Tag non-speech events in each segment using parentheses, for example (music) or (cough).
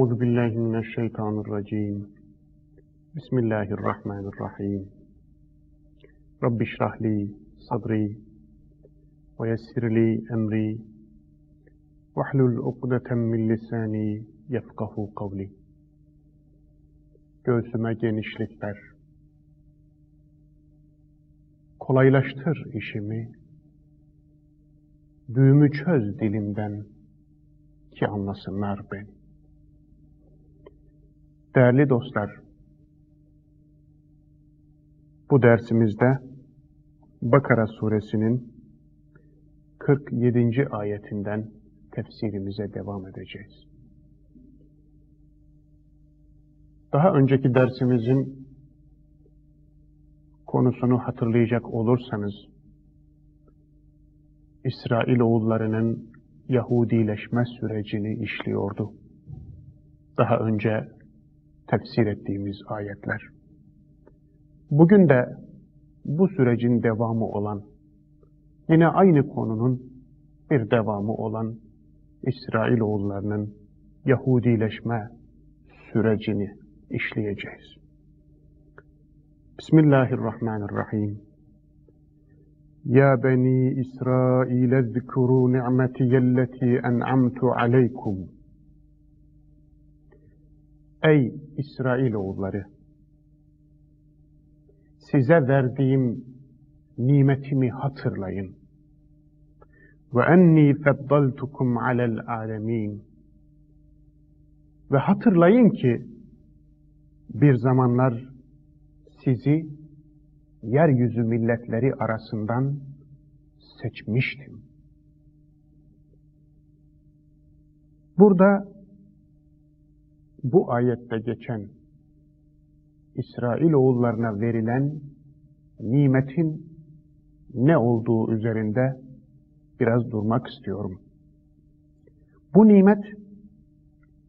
Euzu billahi mineşşeytanirracim. Bismillahirrahmanirrahim. Rabbi şrah li sadri ve yessir li emri ve hlul ukdeten min lisani yefkahu kavli. Göğsüme genişlik ver. Kolaylaştır işimi. Düğümü çöz dilimden ki anlasınlar beni Değerli dostlar, bu dersimizde Bakara suresinin 47. ayetinden tefsirimize devam edeceğiz. Daha önceki dersimizin konusunu hatırlayacak olursanız, İsrailoğullarının Yahudileşme sürecini işliyordu. Daha önce tefsir ettiğimiz ayetler. Bugün de bu sürecin devamı olan, yine aynı konunun bir devamı olan İsrailoğullarının Yahudileşme sürecini işleyeceğiz. Bismillahirrahmanirrahim. Ya beni İsrail zikru ni'metiyelleti en'amtu aleykum. Ey İsrailoğulları! Size verdiğim nimetimi hatırlayın. Ve enni feddaltukum alel alemin. Ve hatırlayın ki bir zamanlar sizi yeryüzü milletleri arasından seçmiştim. Burada bu ayette geçen İsrail oğullarına verilen nimetin ne olduğu üzerinde biraz durmak istiyorum. Bu nimet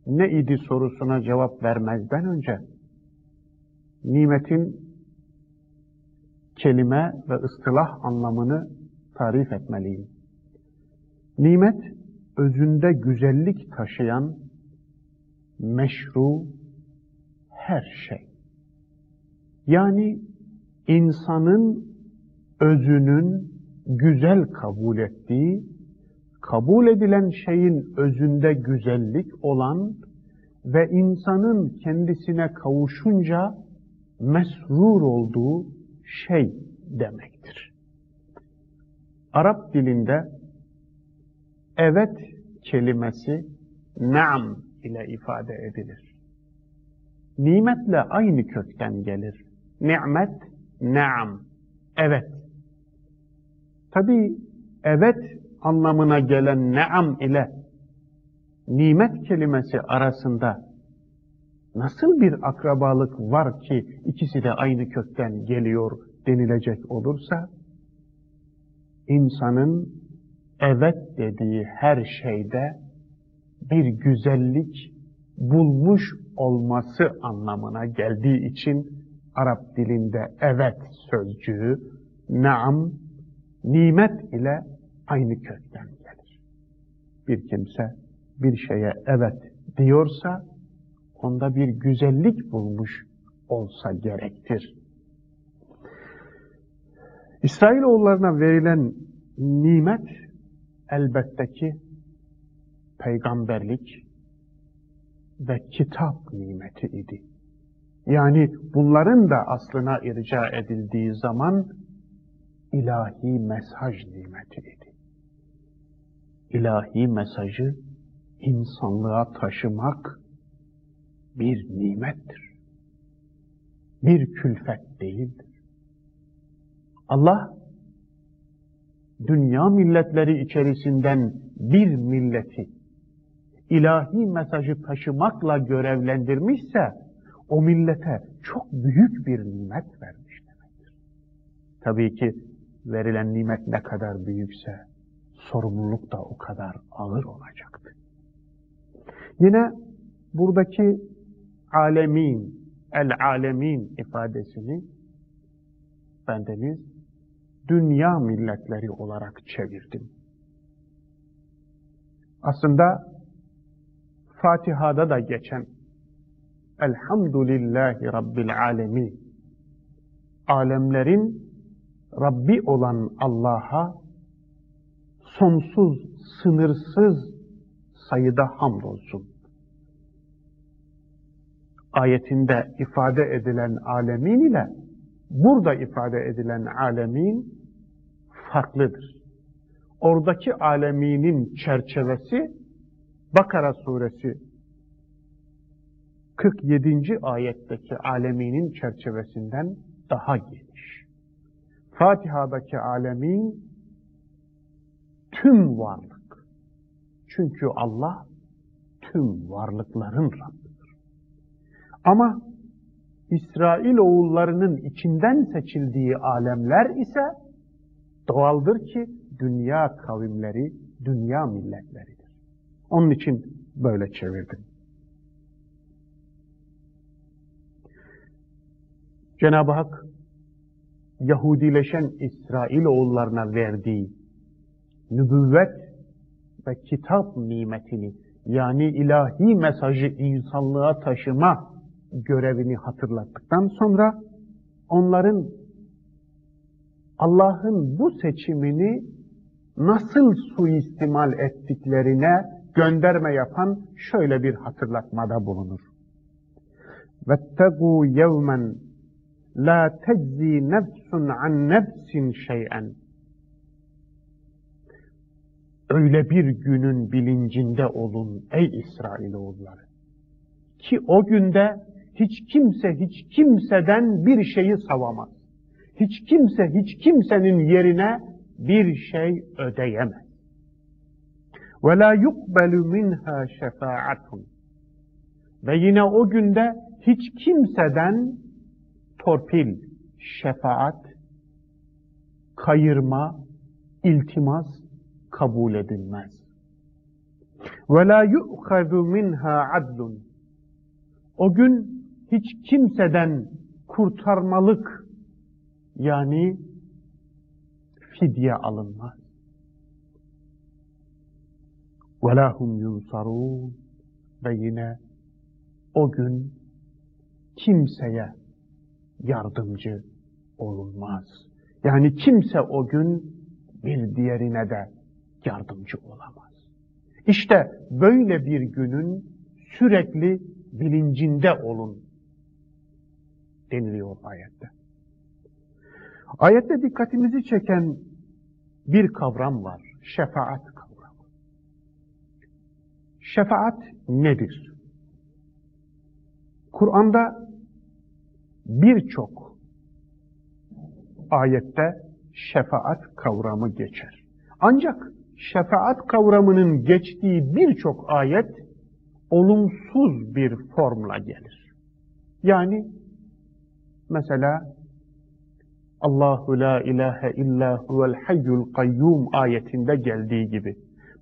ne idi sorusuna cevap vermezden önce nimetin kelime ve ıstılah anlamını tarif etmeliyim. Nimet özünde güzellik taşıyan meşru her şey. Yani insanın özünün güzel kabul ettiği, kabul edilen şeyin özünde güzellik olan ve insanın kendisine kavuşunca mesrur olduğu şey demektir. Arap dilinde evet kelimesi naam ile ifade edilir. Nimetle aynı kökten gelir. Nimet, naam, evet. Tabi evet anlamına gelen naam ile nimet kelimesi arasında nasıl bir akrabalık var ki ikisi de aynı kökten geliyor denilecek olursa, insanın evet dediği her şeyde bir güzellik bulmuş olması anlamına geldiği için Arap dilinde evet sözcüğü naam, nimet ile aynı kökten gelir. Bir kimse bir şeye evet diyorsa onda bir güzellik bulmuş olsa gerektir. İsrailoğullarına verilen nimet elbette ki peygamberlik ve kitap nimeti idi. Yani bunların da aslına irca edildiği zaman ilahi mesaj nimeti idi. İlahi mesajı insanlığa taşımak bir nimettir. Bir külfet değildir. Allah dünya milletleri içerisinden bir milleti ilahi mesajı taşımakla görevlendirmişse o millete çok büyük bir nimet vermiş demektir. Tabii ki verilen nimet ne kadar büyükse sorumluluk da o kadar ağır olacaktır. Yine buradaki alemin, el alemin ifadesini bendeniz dünya milletleri olarak çevirdim. Aslında Fatiha'da da geçen Elhamdülillahi Rabbil Alemin alemlerin Rabbi olan Allah'a sonsuz, sınırsız sayıda hamdolsun. Ayetinde ifade edilen alemin ile burada ifade edilen alemin farklıdır. Oradaki aleminin çerçevesi Bakara suresi 47. ayetteki aleminin çerçevesinden daha geniş. Fatiha'daki alemin tüm varlık. Çünkü Allah tüm varlıkların Rabbidir. Ama İsrail oğullarının içinden seçildiği alemler ise doğaldır ki dünya kavimleri, dünya milletleridir. Onun için böyle çevirdim. Cenab-ı Hak Yahudileşen İsrail oğullarına verdiği nübüvvet ve kitap nimetini yani ilahi mesajı insanlığa taşıma görevini hatırlattıktan sonra onların Allah'ın bu seçimini nasıl suistimal ettiklerine gönderme yapan şöyle bir hatırlatmada bulunur. وَاتَّقُوا يَوْمًا La teczi nefsun an nefsin şey'en. Öyle bir günün bilincinde olun ey İsrailoğulları. Ki o günde hiç kimse hiç kimseden bir şeyi savamaz. Hiç kimse hiç kimsenin yerine bir şey ödeyemez. Ve la yukbelu minha şefaatun. Ve yine o günde hiç kimseden torpil, şefaat, kayırma, iltimas kabul edilmez. Ve la yu'khadu minha adlun. O gün hiç kimseden kurtarmalık yani fidye alınmaz. Ve lahum yunsarun ve yine o gün kimseye yardımcı olunmaz. Yani kimse o gün bir diğerine de yardımcı olamaz. İşte böyle bir günün sürekli bilincinde olun deniliyor ayette. Ayette dikkatimizi çeken bir kavram var. Şefaat. Şefaat nedir? Kur'an'da birçok ayette şefaat kavramı geçer. Ancak şefaat kavramının geçtiği birçok ayet olumsuz bir formla gelir. Yani mesela Allahu la ilahe illa huvel hayyul kayyum ayetinde geldiği gibi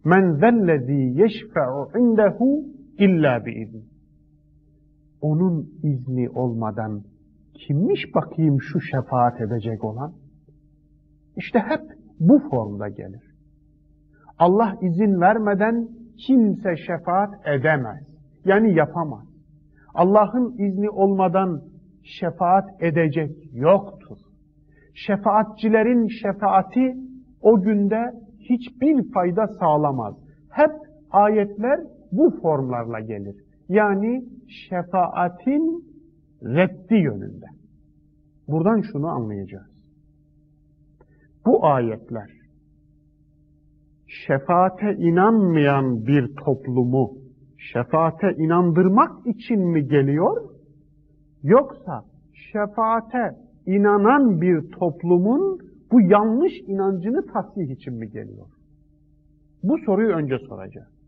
men zellezî yeşfe'u indehu illa biizni onun izni olmadan kimmiş bakayım şu şefaat edecek olan? İşte hep bu formda gelir. Allah izin vermeden kimse şefaat edemez. Yani yapamaz. Allah'ın izni olmadan şefaat edecek yoktur. Şefaatçilerin şefaati o günde hiçbir fayda sağlamaz. Hep ayetler bu formlarla gelir. Yani şefaatin reddi yönünde. Buradan şunu anlayacağız. Bu ayetler şefaate inanmayan bir toplumu şefaate inandırmak için mi geliyor? Yoksa şefaate inanan bir toplumun bu yanlış inancını tasih için mi geliyor? Bu soruyu önce soracağız.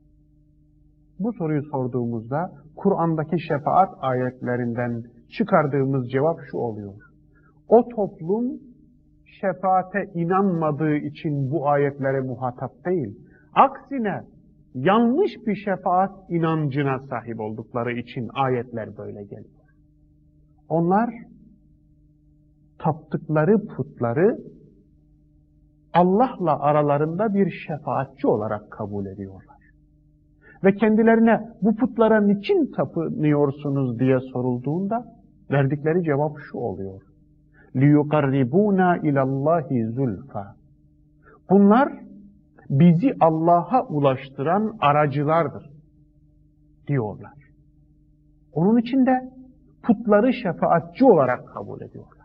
Bu soruyu sorduğumuzda Kur'an'daki şefaat ayetlerinden çıkardığımız cevap şu oluyor. O toplum şefaate inanmadığı için bu ayetlere muhatap değil. Aksine yanlış bir şefaat inancına sahip oldukları için ayetler böyle geliyor. Onlar taptıkları putları Allah'la aralarında bir şefaatçi olarak kabul ediyorlar. ve kendilerine bu putlara niçin tapınıyorsunuz diye sorulduğunda verdikleri cevap şu oluyor. لِيُقَرِّبُونَا اِلَى اللّٰهِ زُلْفَى Bunlar bizi Allah'a ulaştıran aracılardır diyorlar. Onun için de putları şefaatçi olarak kabul ediyorlar.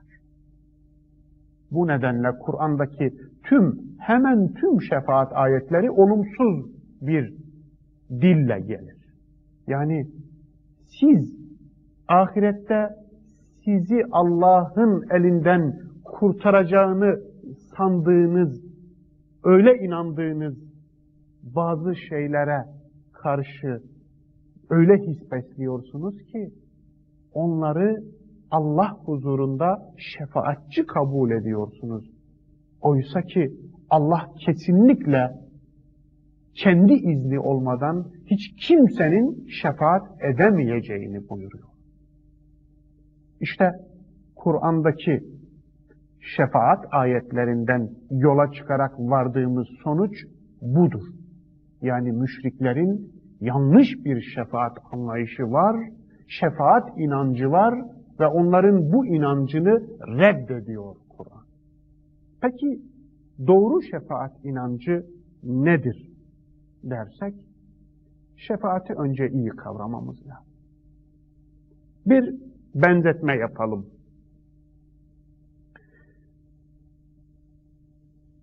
Bu nedenle Kur'an'daki tüm, hemen tüm şefaat ayetleri olumsuz bir dille gelir. Yani siz ahirette sizi Allah'ın elinden kurtaracağını sandığınız, öyle inandığınız bazı şeylere karşı öyle his besliyorsunuz ki onları Allah huzurunda şefaatçi kabul ediyorsunuz. Oysa ki Allah kesinlikle kendi izni olmadan hiç kimsenin şefaat edemeyeceğini buyuruyor. İşte Kur'an'daki şefaat ayetlerinden yola çıkarak vardığımız sonuç budur. Yani müşriklerin yanlış bir şefaat anlayışı var, şefaat inancı var ve onların bu inancını reddediyor. Peki doğru şefaat inancı nedir dersek, şefaati önce iyi kavramamız lazım. Bir benzetme yapalım.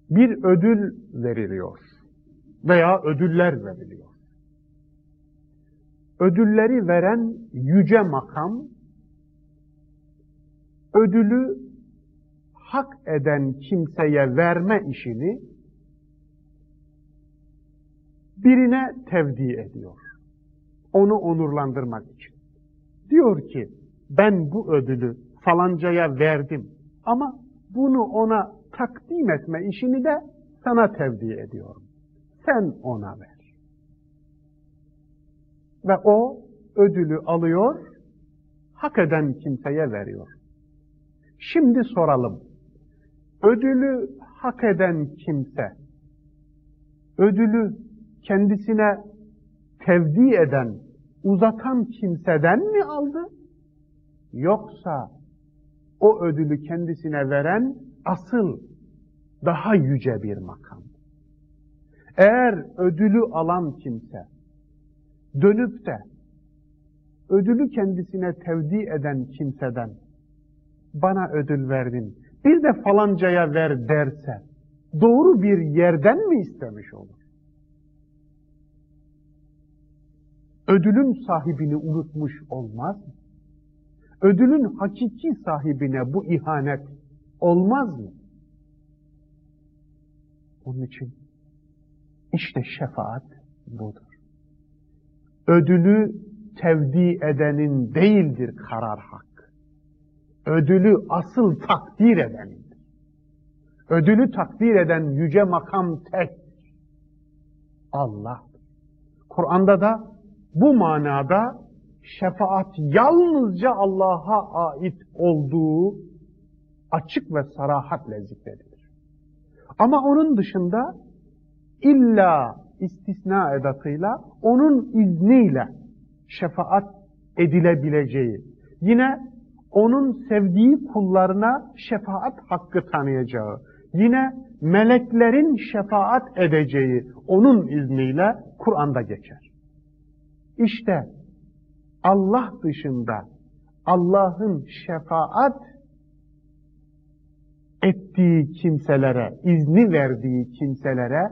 Bir ödül veriliyor veya ödüller veriliyor. Ödülleri veren yüce makam, ödülü hak eden kimseye verme işini birine tevdi ediyor. Onu onurlandırmak için. Diyor ki, ben bu ödülü falancaya verdim ama bunu ona takdim etme işini de sana tevdi ediyorum. Sen ona ver. Ve o ödülü alıyor, hak eden kimseye veriyor. Şimdi soralım. Ödülü hak eden kimse, ödülü kendisine tevdi eden, uzatan kimseden mi aldı? Yoksa o ödülü kendisine veren asıl daha yüce bir makam. Eğer ödülü alan kimse dönüp de ödülü kendisine tevdi eden kimseden bana ödül verdin, bir de falancaya ver derse doğru bir yerden mi istemiş olur? Ödülün sahibini unutmuş olmaz mı? ödülün hakiki sahibine bu ihanet olmaz mı? Onun için işte şefaat budur. Ödülü tevdi edenin değildir karar hak. Ödülü asıl takdir edenindir. Ödülü takdir eden yüce makam tek Allah. Kur'an'da da bu manada şefaat yalnızca Allah'a ait olduğu açık ve sarahatle zikredilir. Ama onun dışında illa istisna edatıyla onun izniyle şefaat edilebileceği, yine onun sevdiği kullarına şefaat hakkı tanıyacağı, yine meleklerin şefaat edeceği onun izniyle Kur'an'da geçer. İşte Allah dışında Allah'ın şefaat ettiği kimselere, izni verdiği kimselere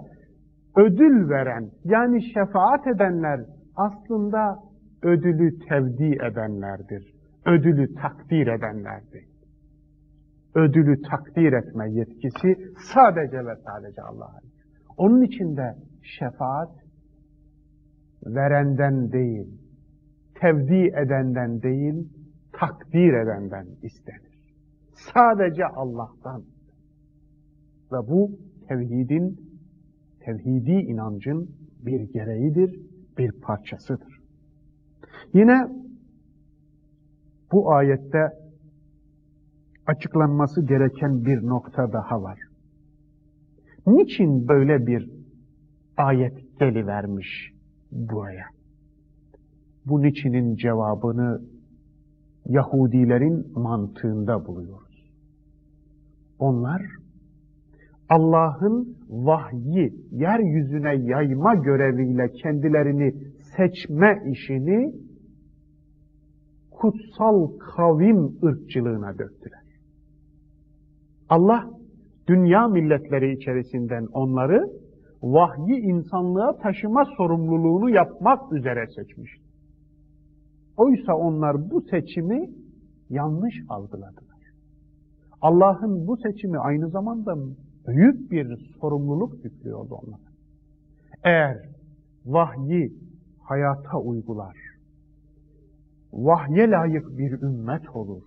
ödül veren, yani şefaat edenler aslında ödülü tevdi edenlerdir. Ödülü takdir edenlerdir. Ödülü takdir etme yetkisi sadece ve sadece Allah'a. Onun için de şefaat verenden değil, tevdi edenden değil, takdir edenden istenir. Sadece Allah'tan. Ve bu tevhidin, tevhidi inancın bir gereğidir, bir parçasıdır. Yine bu ayette açıklanması gereken bir nokta daha var. Niçin böyle bir ayet gelivermiş buraya. Bunun içinin cevabını Yahudilerin mantığında buluyoruz. Onlar Allah'ın vahyi yeryüzüne yayma göreviyle kendilerini seçme işini kutsal kavim ırkçılığına döktüler. Allah dünya milletleri içerisinden onları vahyi insanlığa taşıma sorumluluğunu yapmak üzere seçmişti. Oysa onlar bu seçimi yanlış algıladılar. Allah'ın bu seçimi aynı zamanda büyük bir sorumluluk yüklüyordu onlara. Eğer vahyi hayata uygular, vahye layık bir ümmet olur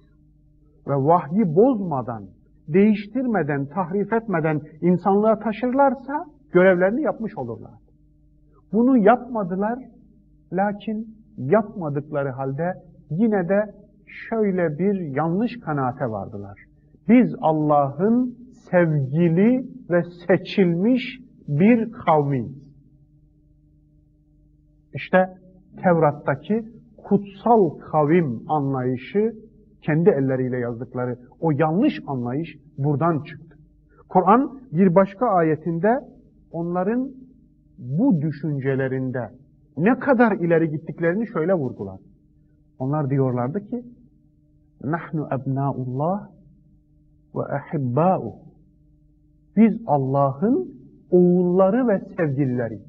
ve vahyi bozmadan, değiştirmeden, tahrif etmeden insanlığa taşırlarsa görevlerini yapmış olurlar. Bunu yapmadılar, lakin yapmadıkları halde yine de şöyle bir yanlış kanaate vardılar. Biz Allah'ın sevgili ve seçilmiş bir kavmiyiz. İşte Tevrat'taki kutsal kavim anlayışı kendi elleriyle yazdıkları o yanlış anlayış buradan çıktı. Kur'an bir başka ayetinde onların bu düşüncelerinde ne kadar ileri gittiklerini şöyle vurgular. Onlar diyorlardı ki nahnu ebnaullah ve ehibbâ'u biz Allah'ın oğulları ve sevgilileri.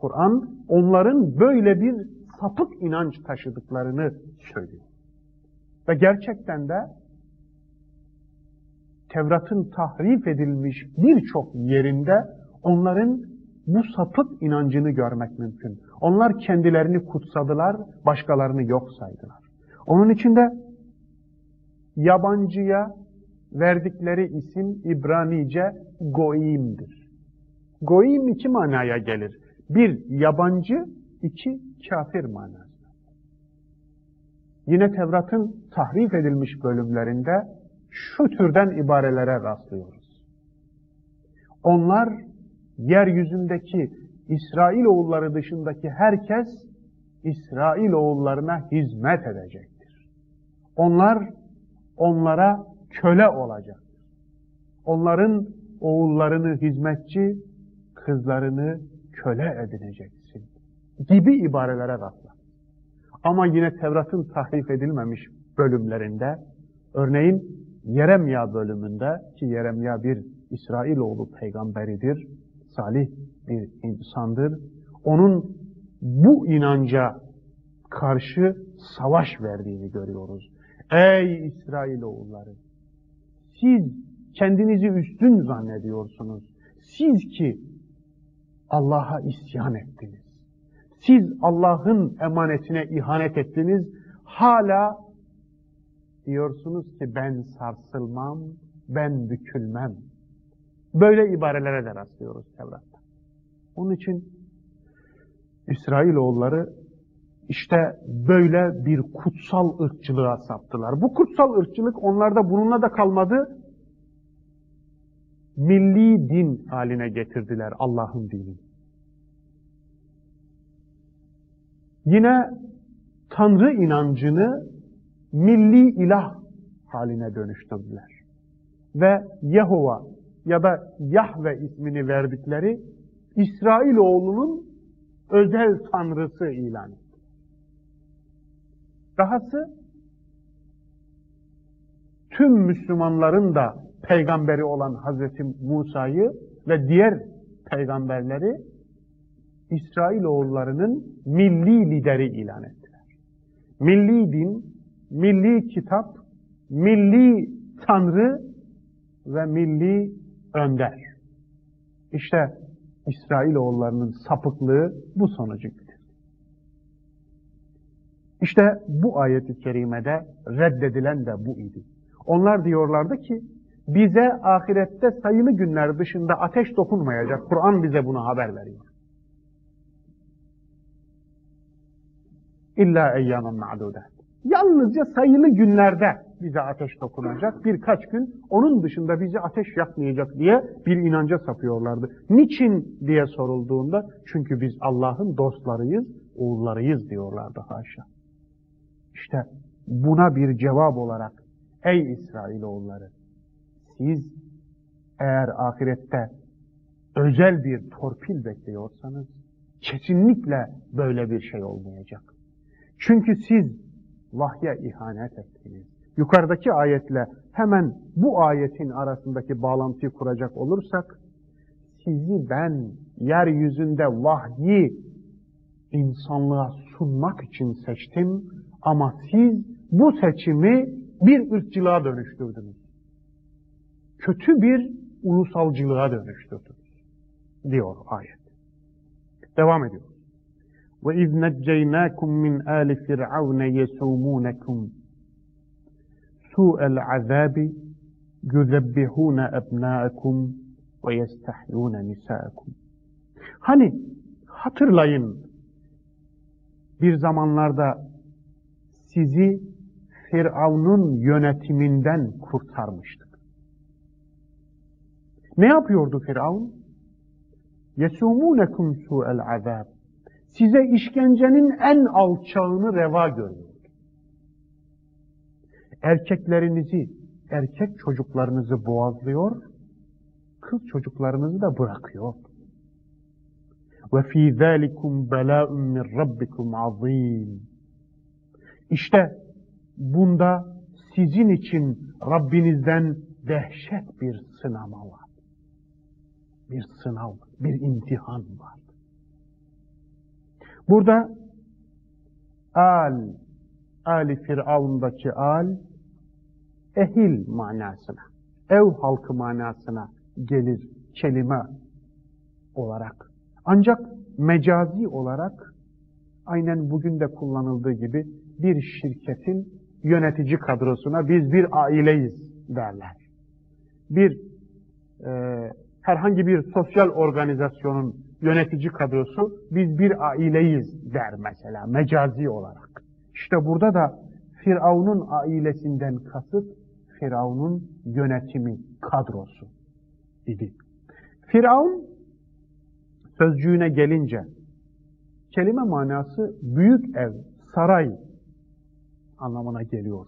Kur'an onların böyle bir sapık inanç taşıdıklarını söylüyor. Ve gerçekten de Tevrat'ın tahrif edilmiş birçok yerinde onların bu sapık inancını görmek mümkün. Onlar kendilerini kutsadılar, başkalarını yok saydılar. Onun için de yabancıya verdikleri isim İbranice Goim'dir. Goim iki manaya gelir. Bir, yabancı, iki, kafir manası. Yine Tevrat'ın tahrif edilmiş bölümlerinde şu türden ibarelere rastlıyoruz. Onlar yeryüzündeki İsrail oğulları dışındaki herkes İsrail oğullarına hizmet edecektir. Onlar onlara köle olacak. Onların oğullarını hizmetçi, kızlarını köle edineceksin gibi ibarelere rastlar. Ama yine Tevrat'ın tahrif edilmemiş bölümlerinde, örneğin Yeremya bölümünde ki Yeremya bir İsrailoğlu peygamberidir, salih bir insandır. Onun bu inanca karşı savaş verdiğini görüyoruz. Ey İsrailoğulları! Siz kendinizi üstün zannediyorsunuz. Siz ki Allah'a isyan ettiniz. Siz Allah'ın emanetine ihanet ettiniz. Hala diyorsunuz ki ben sarsılmam, ben bükülmem. Böyle ibarelere de rastlıyoruz Tevrat'ta. Onun için İsrailoğulları işte böyle bir kutsal ırkçılığa saptılar. Bu kutsal ırkçılık onlarda bununla da kalmadı. Milli din haline getirdiler Allah'ın dini. Yine Tanrı inancını milli ilah haline dönüştürdüler. Ve Yehova ya da Yahve ismini verdikleri İsrailoğlunun özel tanrısı ilan etti. Dahası tüm Müslümanların da peygamberi olan Hazreti Musa'yı ve diğer peygamberleri İsrailoğullarının milli lideri ilan ettiler. Milli din, milli kitap, milli tanrı ve milli önder. İşte İsrailoğullarının sapıklığı bu sonucu getirdi. İşte bu ayet-i kerimede reddedilen de bu idi. Onlar diyorlardı ki bize ahirette sayılı günler dışında ateş dokunmayacak. Kur'an bize bunu haber veriyor. İlla eyyamen ma'dudet. Yalnızca sayılı günlerde bize ateş dokunacak, birkaç gün onun dışında bizi ateş yakmayacak diye bir inanca sapıyorlardı. Niçin diye sorulduğunda, çünkü biz Allah'ın dostlarıyız, oğullarıyız diyorlardı haşa. İşte buna bir cevap olarak, ey İsrailoğulları, siz eğer ahirette özel bir torpil bekliyorsanız, kesinlikle böyle bir şey olmayacak. Çünkü siz vahye ihanet ettiniz. Yukarıdaki ayetle hemen bu ayetin arasındaki bağlantıyı kuracak olursak, sizi ben yeryüzünde vahyi insanlığa sunmak için seçtim ama siz bu seçimi bir ırkçılığa dönüştürdünüz kötü bir ulusalcılığa dönüştürdünüz diyor ayet. Devam ediyor. Ve iz neceynakum min ali firavun yesumunukum su'el azabi yuzebbihun ebnaakum ve yestahyun nisaakum. Hani hatırlayın bir zamanlarda sizi Firavun'un yönetiminden kurtarmıştık. Ne yapıyordu Firavun? يَسُومُونَكُمْ سُوءَ الْعَذَابِ size işkencenin en alçağını reva görüyor. Erkeklerinizi, erkek çocuklarınızı boğazlıyor, kız çocuklarınızı da bırakıyor. Ve fî zâlikum belâ'un min rabbikum azîm. İşte bunda sizin için Rabbinizden dehşet bir sınama var. Bir sınav, bir imtihan var. Burada al, Ali Firavun'daki al, ehil manasına, ev halkı manasına gelir kelime olarak. Ancak mecazi olarak aynen bugün de kullanıldığı gibi bir şirketin yönetici kadrosuna biz bir aileyiz derler. Bir e, herhangi bir sosyal organizasyonun yönetici kadrosu biz bir aileyiz der mesela mecazi olarak. İşte burada da Firavun'un ailesinden kasıt Firavun'un yönetimi kadrosu idi. Firavun sözcüğüne gelince kelime manası büyük ev, saray anlamına geliyor.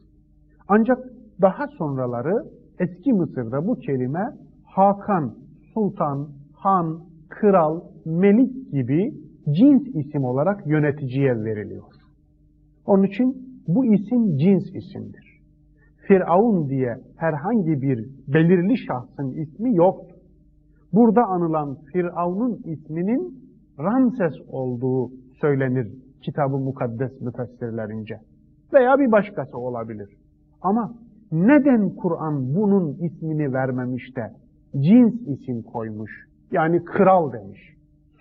Ancak daha sonraları eski Mısır'da bu kelime Hakan, Sultan, Han, Kral, Melik gibi cins isim olarak yöneticiye veriliyor. Onun için bu isim cins isimdir. Firavun diye herhangi bir belirli şahsın ismi yoktur. Burada anılan Firavun'un isminin Ramses olduğu söylenir kitabı mukaddes müfessirlerince. Veya bir başkası olabilir. Ama neden Kur'an bunun ismini vermemiş de cins isim koymuş? Yani kral demiş,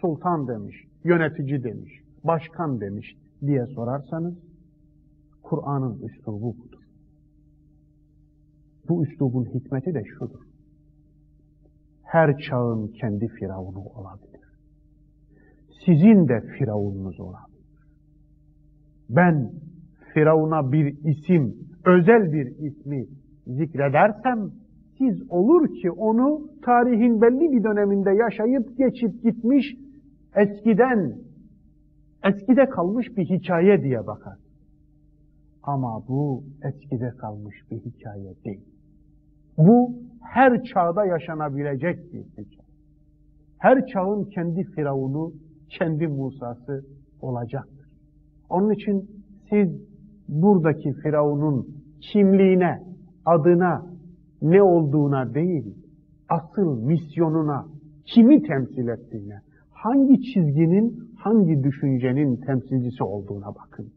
sultan demiş, yönetici demiş, başkan demiş diye sorarsanız Kur'an'ın üslubu budur. Bu üslubun hikmeti de şudur. Her çağın kendi firavunu olabilir. Sizin de firavununuz olabilir. Ben firavuna bir isim, özel bir ismi zikredersem siz olur ki onu tarihin belli bir döneminde yaşayıp geçip gitmiş eskiden, eskide kalmış bir hikaye diye bakar. Ama bu eskide kalmış bir hikaye değil. Bu her çağda yaşanabilecek bir hikaye. Her çağın kendi Firavun'u, kendi Musa'sı olacaktır. Onun için siz buradaki Firavun'un kimliğine, adına, ne olduğuna değil, asıl misyonuna, kimi temsil ettiğine, hangi çizginin, hangi düşüncenin temsilcisi olduğuna bakın.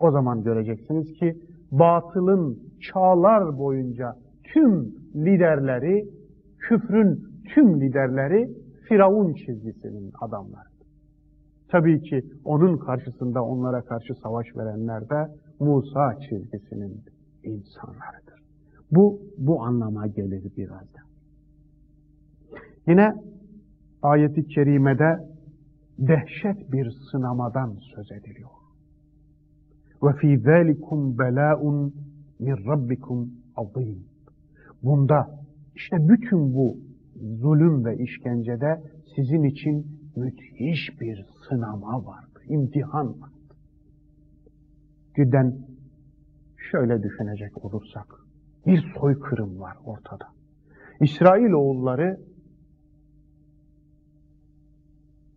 O zaman göreceksiniz ki batılın çağlar boyunca tüm liderleri, küfrün tüm liderleri Firavun çizgisinin adamları. Tabii ki onun karşısında onlara karşı savaş verenler de Musa çizgisinin insanlarıdır. Bu, bu anlama gelir birazdan. Yine ayeti kerimede dehşet bir sınamadan söz ediliyor. Ve fî zâlikum belâun min rabbikum azim. Bunda işte bütün bu zulüm ve işkencede sizin için müthiş bir sınama vardı, imtihan vardı. Güden şöyle düşünecek olursak, bir soykırım var ortada. İsrail oğulları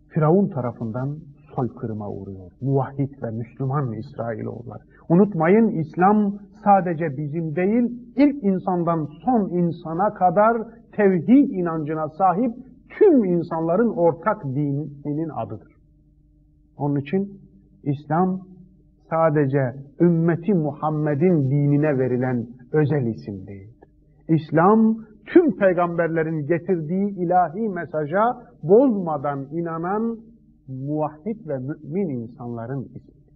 Firavun tarafından soykırıma uğruyor. Muvahhid ve Müslüman İsrailoğulları. Unutmayın İslam sadece bizim değil, ilk insandan son insana kadar tevhid inancına sahip tüm insanların ortak dininin adıdır. Onun için İslam sadece ümmeti Muhammed'in dinine verilen özel isim değil. İslam tüm peygamberlerin getirdiği ilahi mesaja bozmadan inanan muvahhid ve mümin insanların ismidir.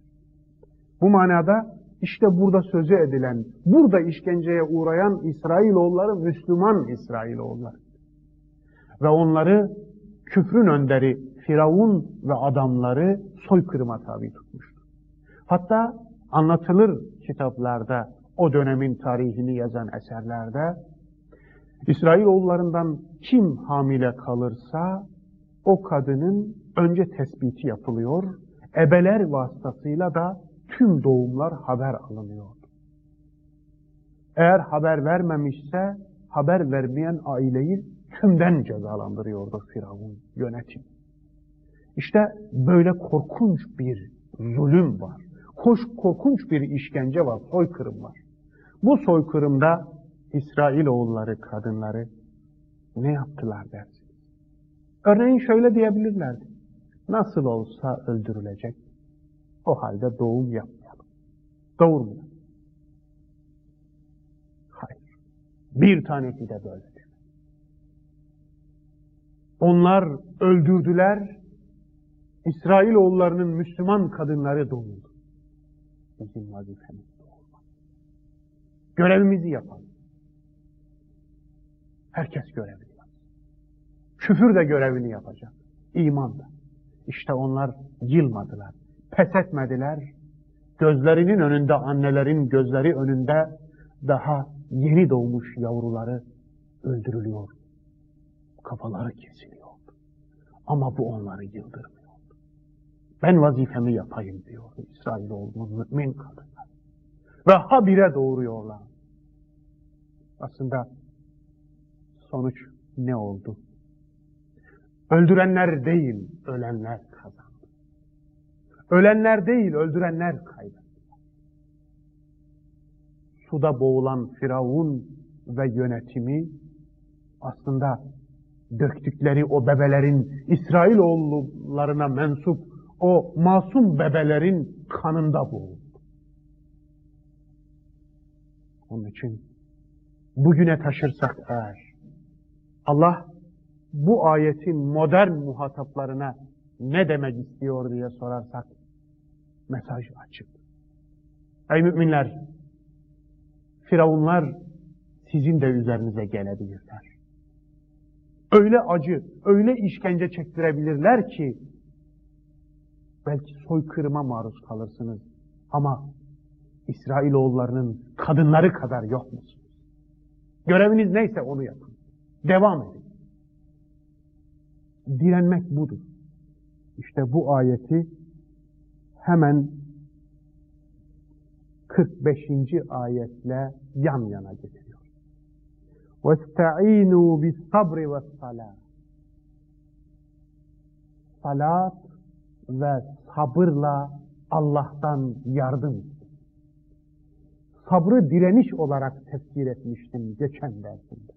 Bu manada işte burada sözü edilen, burada işkenceye uğrayan İsrailoğulları Müslüman İsrailoğulları. Ve onları küfrün önderi Firavun ve adamları soykırıma tabi tutmuştur. Hatta anlatılır kitaplarda, o dönemin tarihini yazan eserlerde, İsrailoğullarından kim hamile kalırsa o kadının önce tespiti yapılıyor, ebeler vasıtasıyla da tüm doğumlar haber alınıyor. Eğer haber vermemişse haber vermeyen aileyi tümden cezalandırıyordu Firavun yönetim. İşte böyle korkunç bir zulüm var. Hoş, korkunç bir işkence var, soykırım var. Bu soykırımda İsrailoğulları kadınları ne yaptılar dersiniz? Örneğin şöyle diyebilirlerdi. Nasıl olsa öldürülecek. O halde doğum yapmayalım. Doğurmayalım. Hayır. Bir tanesi de böyle. Onlar öldürdüler. İsrailoğullarının Müslüman kadınları doğurdu. Bizim vazifemiz. Görevimizi yapalım. Herkes görevini yapar. Küfür de görevini yapacak. İman da. İşte onlar yılmadılar. Pes etmediler. Gözlerinin önünde, annelerin gözleri önünde daha yeni doğmuş yavruları öldürülüyor. Kafaları kesiliyor. Ama bu onları yıldırmıyor. Ben vazifemi yapayım diyor İsrailoğlu'nun mümin kadınlar. Ve habire doğuruyorlar. Aslında sonuç ne oldu? Öldürenler değil, ölenler kazandı. Ölenler değil, öldürenler kaybetti. Suda boğulan Firavun ve yönetimi aslında döktükleri o bebelerin İsrailoğullarına mensup o masum bebelerin kanında boğuldu. Onun için bugüne taşırsak eğer Allah bu ayetin modern muhataplarına ne demek istiyor diye sorarsak mesaj açık. Ey müminler, firavunlar sizin de üzerinize gelebilirler. Öyle acı, öyle işkence çektirebilirler ki belki soykırıma maruz kalırsınız ama İsrailoğullarının kadınları kadar yok musunuz? Göreviniz neyse onu yapın. Devam edin. Direnmek budur. İşte bu ayeti hemen 45. ayetle yan yana getiriyor. وَاسْتَعِينُوا بِالصَّبْرِ وَالصَّلَاةِ Salat ve sabırla Allah'tan yardım Sabrı direniş olarak tefsir etmiştim geçen dersimde.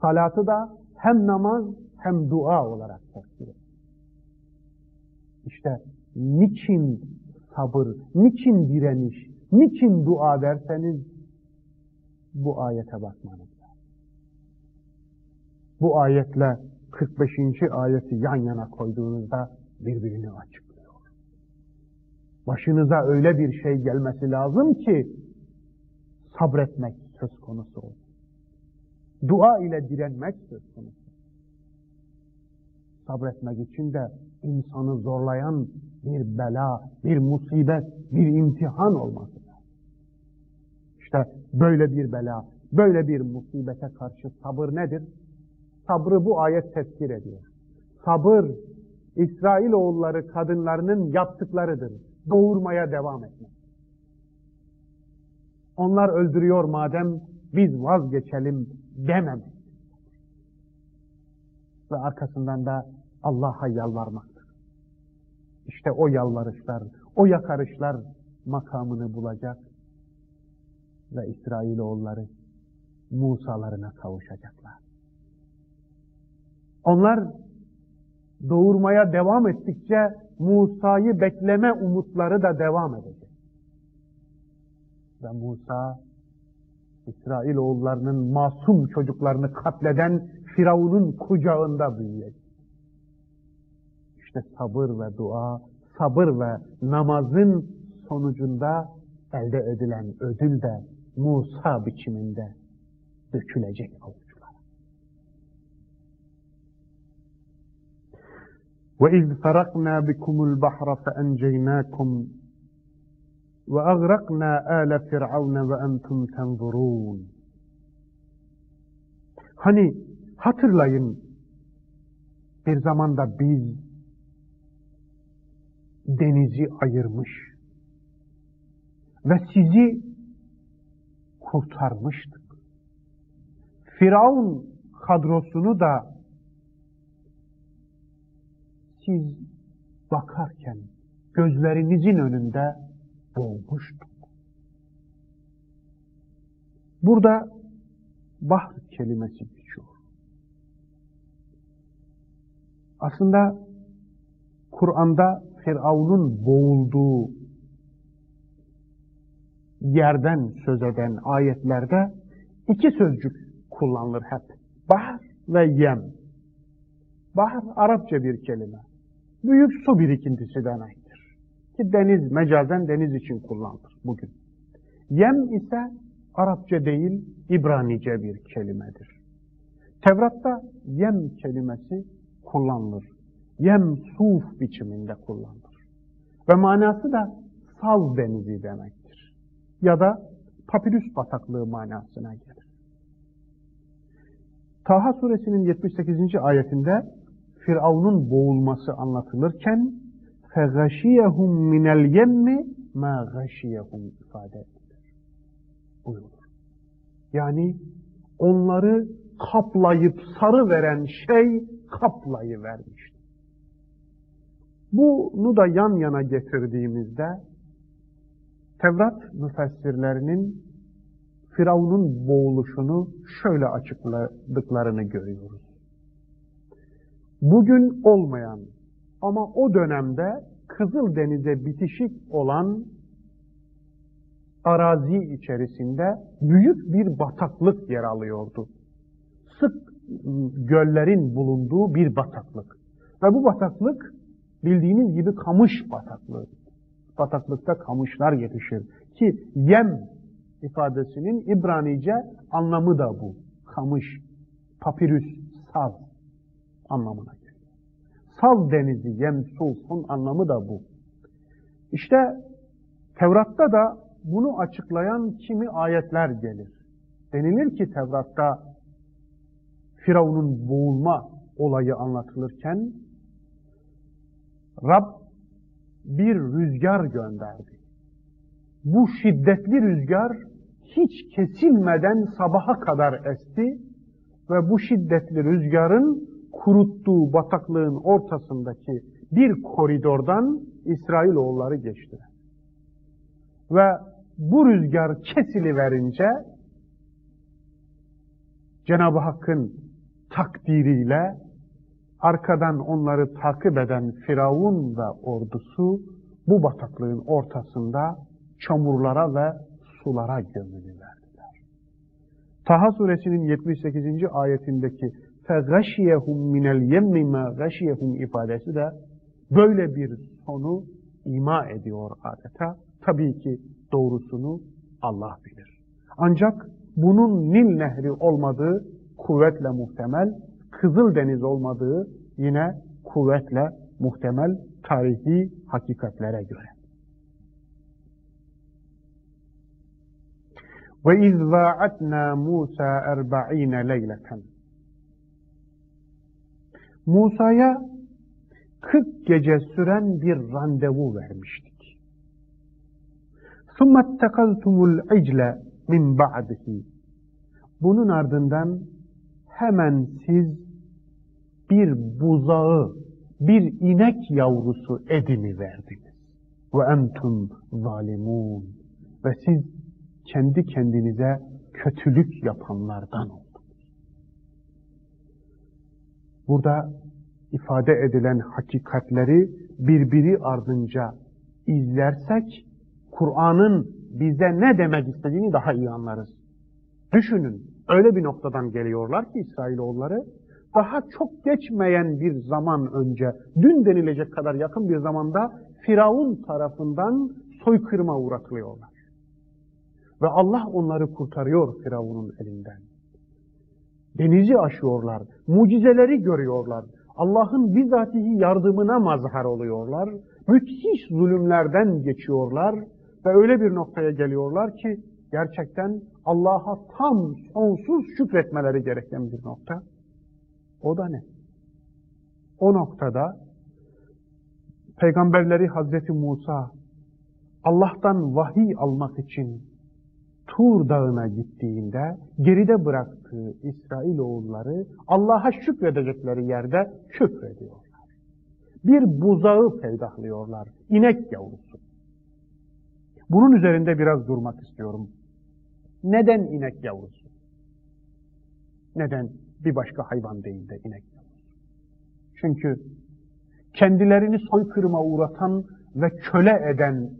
Salatı da hem namaz hem dua olarak tefsir ettim. İşte niçin sabır, niçin direniş, niçin dua derseniz bu ayete bakmanız lazım. Bu ayetle 45. ayeti yan yana koyduğunuzda birbirini açıklıyor. Başınıza öyle bir şey gelmesi lazım ki sabretmek söz konusu olsun. Dua ile direnmek söz konusu. Sabretmek için de insanı zorlayan bir bela, bir musibet, bir imtihan olması lazım. İşte böyle bir bela, böyle bir musibete karşı sabır nedir? Sabrı bu ayet tezkir ediyor. Sabır, İsrailoğulları kadınlarının yaptıklarıdır. Doğurmaya devam etmek. Onlar öldürüyor madem biz vazgeçelim dememek. Ve arkasından da Allah'a yalvarmaktır. İşte o yalvarışlar, o yakarışlar makamını bulacak ve İsrailoğulları Musalarına kavuşacaklar. Onlar doğurmaya devam ettikçe Musa'yı bekleme umutları da devam edecek. Ve Musa İsrailoğullarının masum çocuklarını katleden Firavun'un kucağında büyüyecek. İşte sabır ve dua, sabır ve namazın sonucunda elde edilen ödül de Musa biçiminde dökülecek avuçlara. وَاِذْ فَرَقْنَا بِكُمُ الْبَحْرَ فَاَنْجَيْنَاكُمْ وَاَغْرَقْنَا آلَ فِرْعَوْنَ وَاَنْتُمْ تَنْظُرُونَ Hani hatırlayın bir zamanda biz denizi ayırmış ve sizi kurtarmıştık. Firavun kadrosunu da siz bakarken gözlerinizin önünde boğmuştuk. Burada bahr kelimesi geçiyor. Aslında Kur'an'da Firavun'un boğulduğu yerden söz eden ayetlerde iki sözcük kullanılır hep. Bahr ve yem. Bahr Arapça bir kelime. Büyük su birikintisi demektir. Ki deniz mecazen deniz için kullanılır bugün. Yem ise Arapça değil İbranice bir kelimedir. Tevrat'ta yem kelimesi kullanılır. Yem suf biçiminde kullanılır. Ve manası da sal denizi demektir. Ya da papirüs bataklığı manasına gelir. Taha suresinin 78. ayetinde Firavun'un boğulması anlatılırken فَغَشِيَهُمْ مِنَ الْيَمِّ مَا غَشِيَهُمْ ifade edilir. Buyurulur. Yani onları kaplayıp sarı veren şey kaplayı vermiştir. Bunu da yan yana getirdiğimizde Tevrat müfessirlerinin Firavun'un boğuluşunu şöyle açıkladıklarını görüyoruz. Bugün olmayan ama o dönemde Kızıl Denize bitişik olan arazi içerisinde büyük bir bataklık yer alıyordu. Sık göllerin bulunduğu bir bataklık. Ve bu bataklık bildiğiniz gibi kamış bataklığı. Bataklıkta kamışlar yetişir. Ki yem ifadesinin İbranice anlamı da bu. Kamış, papirüs, saz anlamına geliyor. Saz denizi, yemsufun anlamı da bu. İşte Tevrat'ta da bunu açıklayan kimi ayetler gelir. Denilir ki Tevrat'ta Firavun'un boğulma olayı anlatılırken Rab bir rüzgar gönderdi. Bu şiddetli rüzgar hiç kesilmeden sabaha kadar esti ve bu şiddetli rüzgarın kuruttuğu bataklığın ortasındaki bir koridordan İsrailoğulları geçtiler. Ve bu rüzgar kesili Cenab-ı Hakk'ın takdiriyle arkadan onları takip eden Firavun ve ordusu bu bataklığın ortasında çamurlara ve sulara gömülüverdiler. Taha suresinin 78. ayetindeki فَغَشِيَهُمْ مِنَ الْيَمِّ مَا غَشِيَهُمْ ifadesi de böyle bir sonu ima ediyor adeta. Tabii ki doğrusunu Allah bilir. Ancak bunun Nil Nehri olmadığı kuvvetle muhtemel, Kızıl Deniz olmadığı yine kuvvetle muhtemel tarihi hakikatlere göre. Ve iz vaatna Musa erba'ine leyleten. Musa'ya 40 gece süren bir randevu vermiştik. ثُمَّ اتَّقَلْتُمُ الْعِجْلَ min ba'dihi. Bunun ardından hemen siz bir buzağı, bir inek yavrusu edini verdiniz. Ve entum zalimun. Ve siz kendi kendinize kötülük yapanlardan oldunuz. Burada ifade edilen hakikatleri birbiri ardınca izlersek Kur'an'ın bize ne demek istediğini daha iyi anlarız. Düşünün, öyle bir noktadan geliyorlar ki İsrailoğulları, daha çok geçmeyen bir zaman önce, dün denilecek kadar yakın bir zamanda Firavun tarafından soykırıma uğratılıyorlar. Ve Allah onları kurtarıyor Firavun'un elinden. Denizi aşıyorlar, mucizeleri görüyorlar. Allah'ın bizatihi yardımına mazhar oluyorlar. Müthiş zulümlerden geçiyorlar ve öyle bir noktaya geliyorlar ki gerçekten Allah'a tam sonsuz şükretmeleri gereken bir nokta. O da ne? O noktada peygamberleri Hazreti Musa Allah'tan vahiy almak için Tur dağına gittiğinde geride bıraktığı İsrailoğulları Allah'a şükredecekleri yerde küfrediyorlar. Bir buzağı peydahlıyorlar. İnek yavrusu. Bunun üzerinde biraz durmak istiyorum. Neden inek yavrusu? Neden bir başka hayvan değil de inek yavrusu? Çünkü kendilerini soykırıma uğratan ve köle eden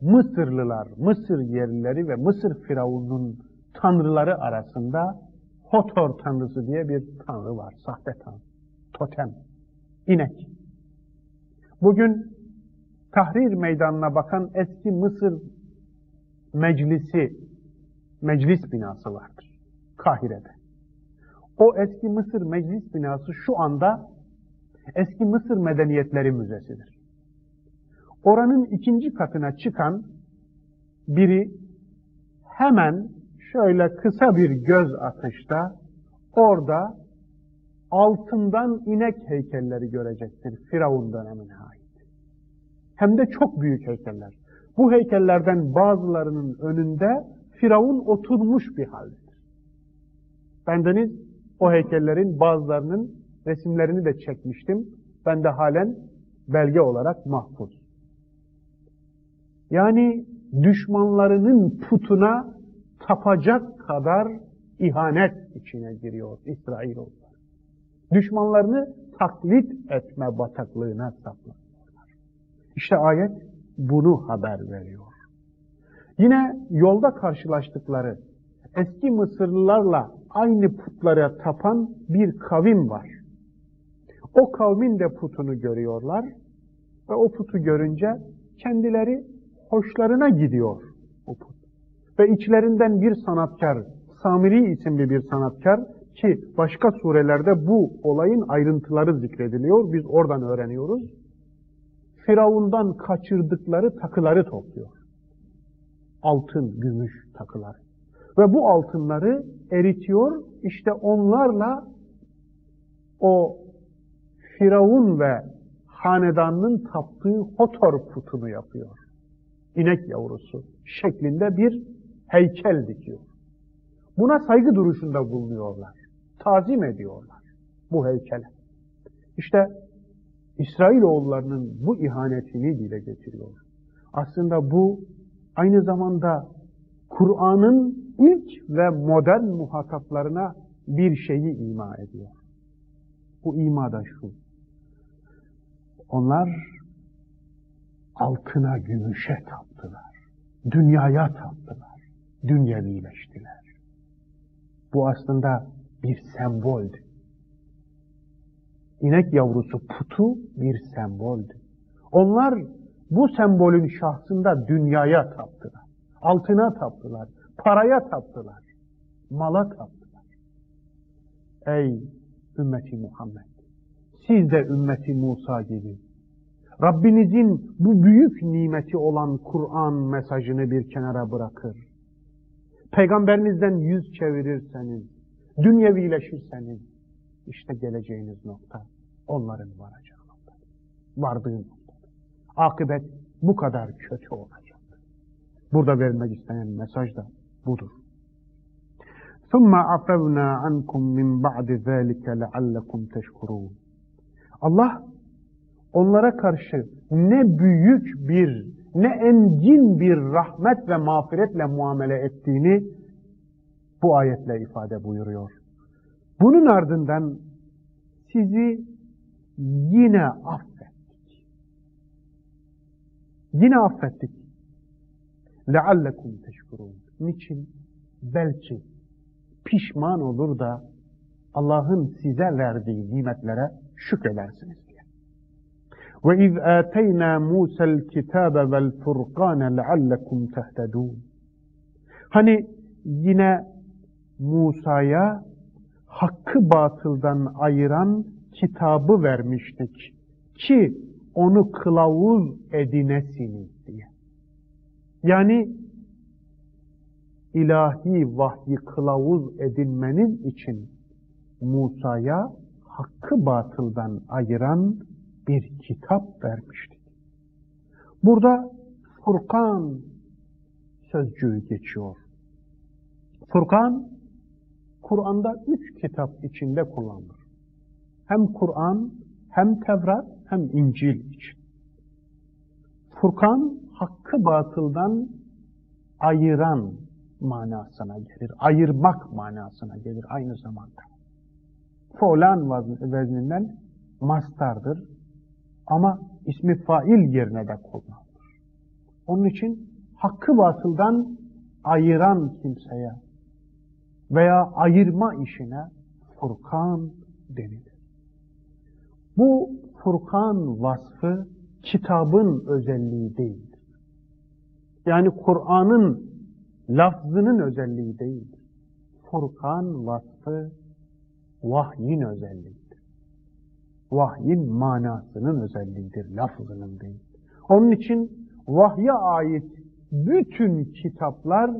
Mısırlılar, Mısır yerlileri ve Mısır firavunun tanrıları arasında Hotor tanrısı diye bir tanrı var. Sahte tanrı. Totem. İnek. Bugün Tahrir meydanına bakan eski Mısır meclisi, meclis binası vardır. Kahire'de. O eski Mısır meclis binası şu anda eski Mısır medeniyetleri müzesidir. Oranın ikinci katına çıkan biri hemen şöyle kısa bir göz atışta orada altından inek heykelleri görecektir Firavun dönemine ait. Hem de çok büyük heykeller. Bu heykellerden bazılarının önünde Firavun oturmuş bir haldedir. Bendeniz o heykellerin bazılarının resimlerini de çekmiştim. Ben de halen belge olarak mahfuz. Yani düşmanlarının putuna tapacak kadar ihanet içine giriyor İsrailoğulları. Düşmanlarını taklit etme bataklığına saplanıyorlar. İşte ayet bunu haber veriyor. Yine yolda karşılaştıkları eski Mısırlılarla aynı putlara tapan bir kavim var. O kavmin de putunu görüyorlar ve o putu görünce kendileri hoşlarına gidiyor o put. Ve içlerinden bir sanatkar, Samiri isimli bir sanatkar ki başka surelerde bu olayın ayrıntıları zikrediliyor. Biz oradan öğreniyoruz. Firavundan kaçırdıkları takıları topluyor. Altın, gümüş takıları. Ve bu altınları eritiyor. İşte onlarla o Firavun ve hanedanının taptığı Hotor putunu yapıyor inek yavrusu şeklinde bir heykel dikiyor. Buna saygı duruşunda bulunuyorlar. Tazim ediyorlar bu heykele. İşte İsrailoğullarının bu ihanetini dile getiriyor. Aslında bu aynı zamanda Kur'an'ın ilk ve modern muhataplarına bir şeyi ima ediyor. Bu ima da şu. Onlar altına, gümüşe taptılar. Dünyaya taptılar. Dünyevileştiler. Bu aslında bir semboldü. İnek yavrusu putu bir semboldü. Onlar bu sembolün şahsında dünyaya taptılar. Altına taptılar. Paraya taptılar. Mala taptılar. Ey ümmeti Muhammed! Siz de ümmeti Musa gibi Rabbinizin bu büyük nimeti olan Kur'an mesajını bir kenara bırakır. peygamberinizden yüz çevirirseniz, dünyevileşirseniz, işte geleceğiniz nokta onların varacağı nokta. Vardığı nokta. Akıbet bu kadar kötü olacak. Burada vermek istenen mesaj da budur. ثُمَّ عَفَوْنَا عَنْكُمْ مِنْ بَعْدِ ذَٰلِكَ لَعَلَّكُمْ تَشْكُرُونَ Allah onlara karşı ne büyük bir, ne engin bir rahmet ve mağfiretle muamele ettiğini bu ayetle ifade buyuruyor. Bunun ardından sizi yine affettik. Yine affettik. لَعَلَّكُمْ تَشْكُرُونَ Niçin? Belki pişman olur da Allah'ın size verdiği nimetlere şükredersiniz ateyna Musa'l kitabe vel furqan leallekum tehtedun. Hani yine Musa'ya hakkı batıldan ayıran kitabı vermiştik ki onu kılavuz edinesiniz diye. Yani ilahi vahyi kılavuz edinmeniz için Musa'ya hakkı batıldan ayıran bir kitap vermiştik. Burada Furkan sözcüğü geçiyor. Furkan, Kur'an'da üç kitap içinde kullanılır. Hem Kur'an, hem Tevrat, hem İncil için. Furkan, hakkı batıldan ayıran manasına gelir. Ayırmak manasına gelir aynı zamanda. Folan vezninden mastardır. Ama ismi fail yerine de kullanılır. Onun için hakkı batıldan ayıran kimseye veya ayırma işine Furkan denilir. Bu Furkan vasfı kitabın özelliği değildir. Yani Kur'an'ın lafzının özelliği değildir. Furkan vasfı vahyin özelliğidir. Vahyin manasının özelliğidir, lafzının değil. Onun için vahye ait bütün kitaplar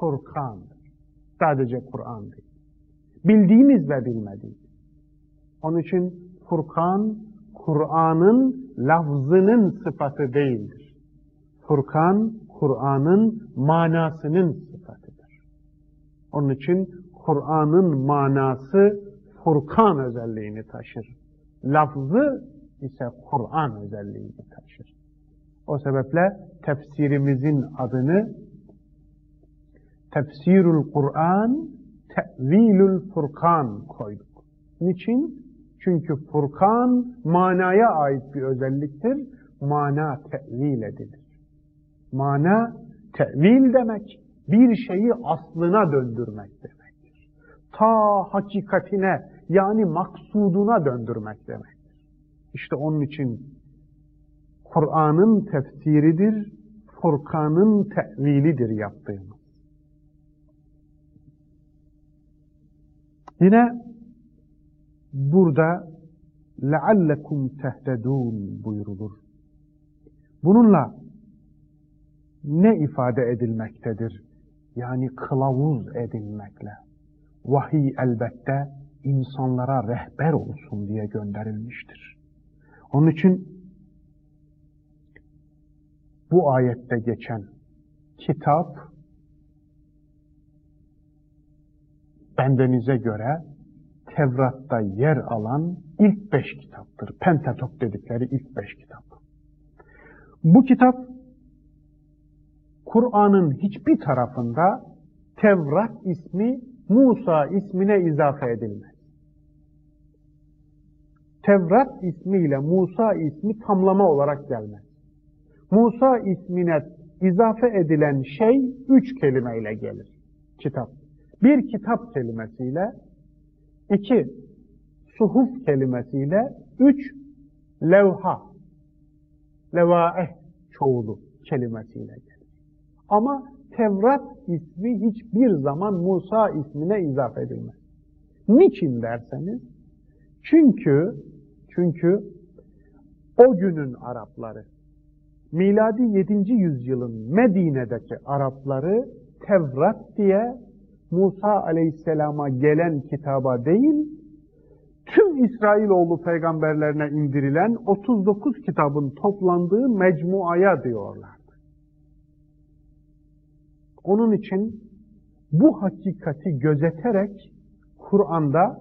Furkan'dır. Sadece Kur'an değil. Bildiğimiz ve bilmediğimiz. Onun için Furkan, Kur'an'ın lafzının sıfatı değildir. Furkan, Kur'an'ın manasının sıfatıdır. Onun için Kur'an'ın manası Furkan özelliğini taşır. Lafzı ise Kur'an özelliğini taşır. O sebeple tefsirimizin adını Tefsirul Kur'an, Te'vilül Furkan koyduk. Niçin? Çünkü Furkan manaya ait bir özelliktir. Mana tevil edilir. Mana tevil demek, bir şeyi aslına döndürmek demektir. Ta hakikatine yani maksuduna döndürmek demektir. İşte onun için Kur'an'ın tefsiridir, Furkan'ın tevilidir yaptığımız. Yine burada لَعَلَّكُمْ تَهْتَدُونَ buyurulur. Bununla ne ifade edilmektedir? Yani kılavuz edilmekle. Vahiy elbette insanlara rehber olsun diye gönderilmiştir. Onun için bu ayette geçen kitap bendenize göre Tevrat'ta yer alan ilk beş kitaptır. Pentatok dedikleri ilk beş kitap. Bu kitap Kur'an'ın hiçbir tarafında Tevrat ismi Musa ismine izafe edilmez. Tevrat ismiyle Musa ismi tamlama olarak gelmez. Musa ismine izafe edilen şey üç kelimeyle gelir. Kitap. Bir kitap kelimesiyle, iki suhuf kelimesiyle, üç levha, levaeh çoğulu kelimesiyle gelir. Ama Tevrat ismi hiçbir zaman Musa ismine izafe edilmez. Niçin derseniz, çünkü çünkü o günün Arapları, miladi 7. yüzyılın Medine'deki Arapları Tevrat diye Musa aleyhisselama gelen kitaba değil, tüm İsrailoğlu peygamberlerine indirilen 39 kitabın toplandığı mecmuaya diyorlardı. Onun için bu hakikati gözeterek Kur'an'da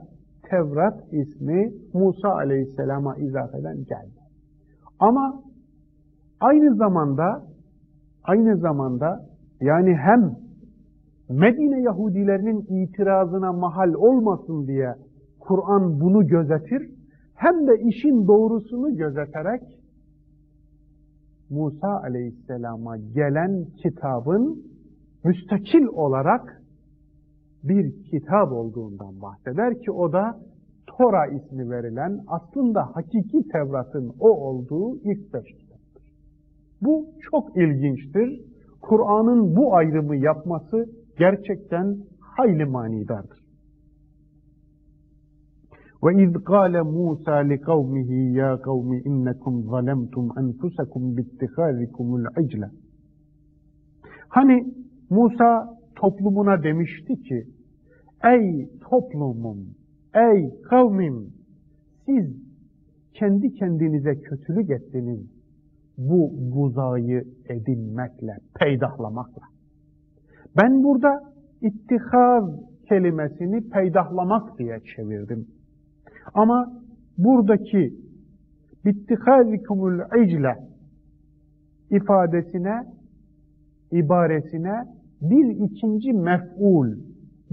Tevrat ismi Musa aleyhisselama izafeden geldi. Ama aynı zamanda aynı zamanda yani hem Medine Yahudilerinin itirazına mahal olmasın diye Kur'an bunu gözetir, hem de işin doğrusunu gözeterek Musa Aleyhisselam'a gelen kitabın müstakil olarak bir kitap olduğundan bahseder ki o da Tora ismi verilen aslında hakiki Tevrat'ın o olduğu ilk beş kitaptır. Bu çok ilginçtir. Kur'an'ın bu ayrımı yapması gerçekten hayli manidardır. وَاِذْ قَالَ مُوسَى لِقَوْمِهِ يَا قَوْمِ اِنَّكُمْ ظَلَمْتُمْ أَنْفُسَكُمْ بِاتِّخَاذِكُمُ الْعِجْلَ Hani Musa toplumuna demişti ki, Ey toplumum, ey kavmim, siz kendi kendinize kötülük ettiniz bu buzayı edinmekle, peydahlamakla. Ben burada ittihaz kelimesini peydahlamak diye çevirdim. Ama buradaki bittihazikumul icle ifadesine, ibaresine bir ikinci mef'ul,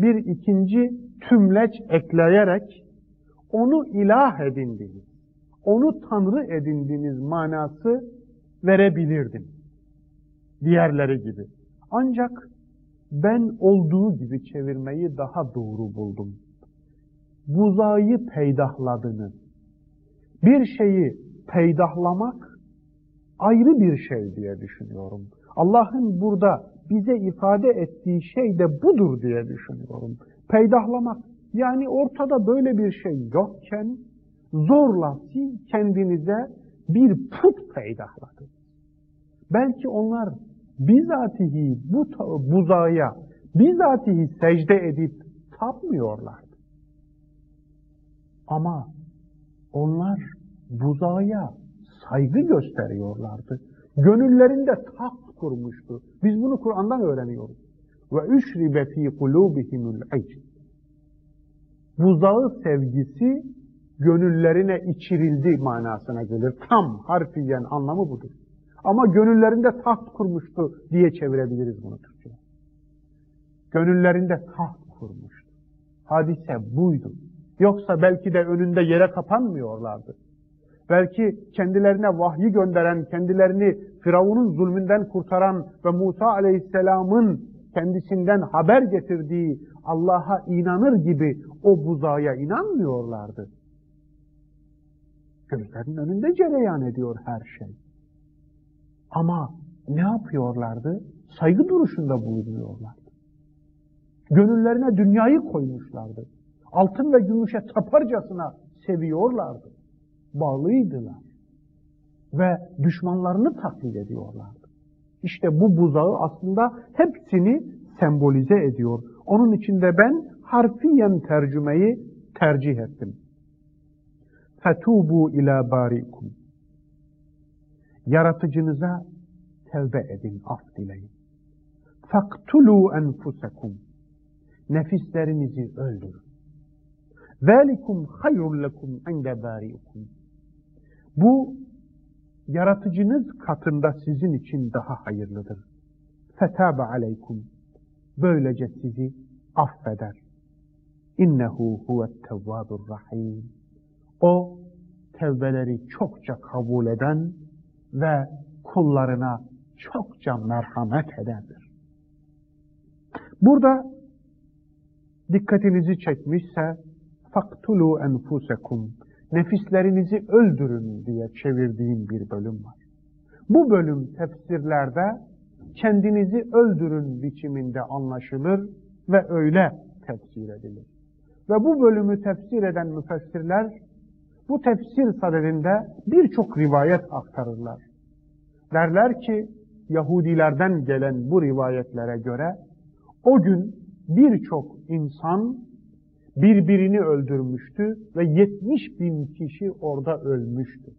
bir ikinci tümleç ekleyerek onu ilah edindiniz, onu tanrı edindiniz manası verebilirdim. Diğerleri gibi. Ancak ben olduğu gibi çevirmeyi daha doğru buldum. Buzayı peydahladınız. Bir şeyi peydahlamak ayrı bir şey diye düşünüyorum. Allah'ın burada bize ifade ettiği şey de budur diye düşünüyorum. Peydahlamak. Yani ortada böyle bir şey yokken zorla siz kendinize bir put peydahladınız. Belki onlar bizatihi bu buzaya bizatihi secde edip tapmıyorlardı. Ama onlar buzaya saygı gösteriyorlardı. Gönüllerinde taht kurmuştu. Biz bunu Kur'an'dan öğreniyoruz. Ve üşribe fi kulubihimul icd. Buzağı sevgisi gönüllerine içirildi manasına gelir. Tam harfiyen anlamı budur. Ama gönüllerinde taht kurmuştu diye çevirebiliriz bunu Türkçe'ye. Gönüllerinde taht kurmuştu. Hadise buydu. Yoksa belki de önünde yere kapanmıyorlardı. Belki kendilerine vahyi gönderen, kendilerini Firavun'un zulmünden kurtaran ve Musa aleyhisselamın kendisinden haber getirdiği Allah'a inanır gibi o buzaya inanmıyorlardı. Gözlerinin önünde cereyan ediyor her şey. Ama ne yapıyorlardı? Saygı duruşunda bulunuyorlardı. Gönüllerine dünyayı koymuşlardı. Altın ve gümüşe taparcasına seviyorlardı. Bağlıydılar. Ve düşmanlarını taklit ediyorlardı. İşte bu buzağı aslında hepsini sembolize ediyor. Onun içinde ben harfiyen tercümeyi tercih ettim. Fetubu ila barikum. Yaratıcınıza tevbe edin, af dileyin. Faktulu enfusekum. Nefislerinizi öldürün. Zalikum hayrun lekum inde bariikum. Bu yaratıcınız katında sizin için daha hayırlıdır. Fetabe aleykum. Böylece sizi affeder. İnnehu huvet tevvabur rahim. O tevbeleri çokça kabul eden ve kullarına çokça merhamet edendir. Burada dikkatinizi çekmişse faktulu enfusekum nefislerinizi öldürün diye çevirdiğim bir bölüm var. Bu bölüm tefsirlerde kendinizi öldürün biçiminde anlaşılır ve öyle tefsir edilir. Ve bu bölümü tefsir eden müfessirler bu tefsir sadedinde birçok rivayet aktarırlar. Derler ki Yahudilerden gelen bu rivayetlere göre O gün birçok insan birbirini öldürmüştü ve 70 bin kişi orada ölmüştü.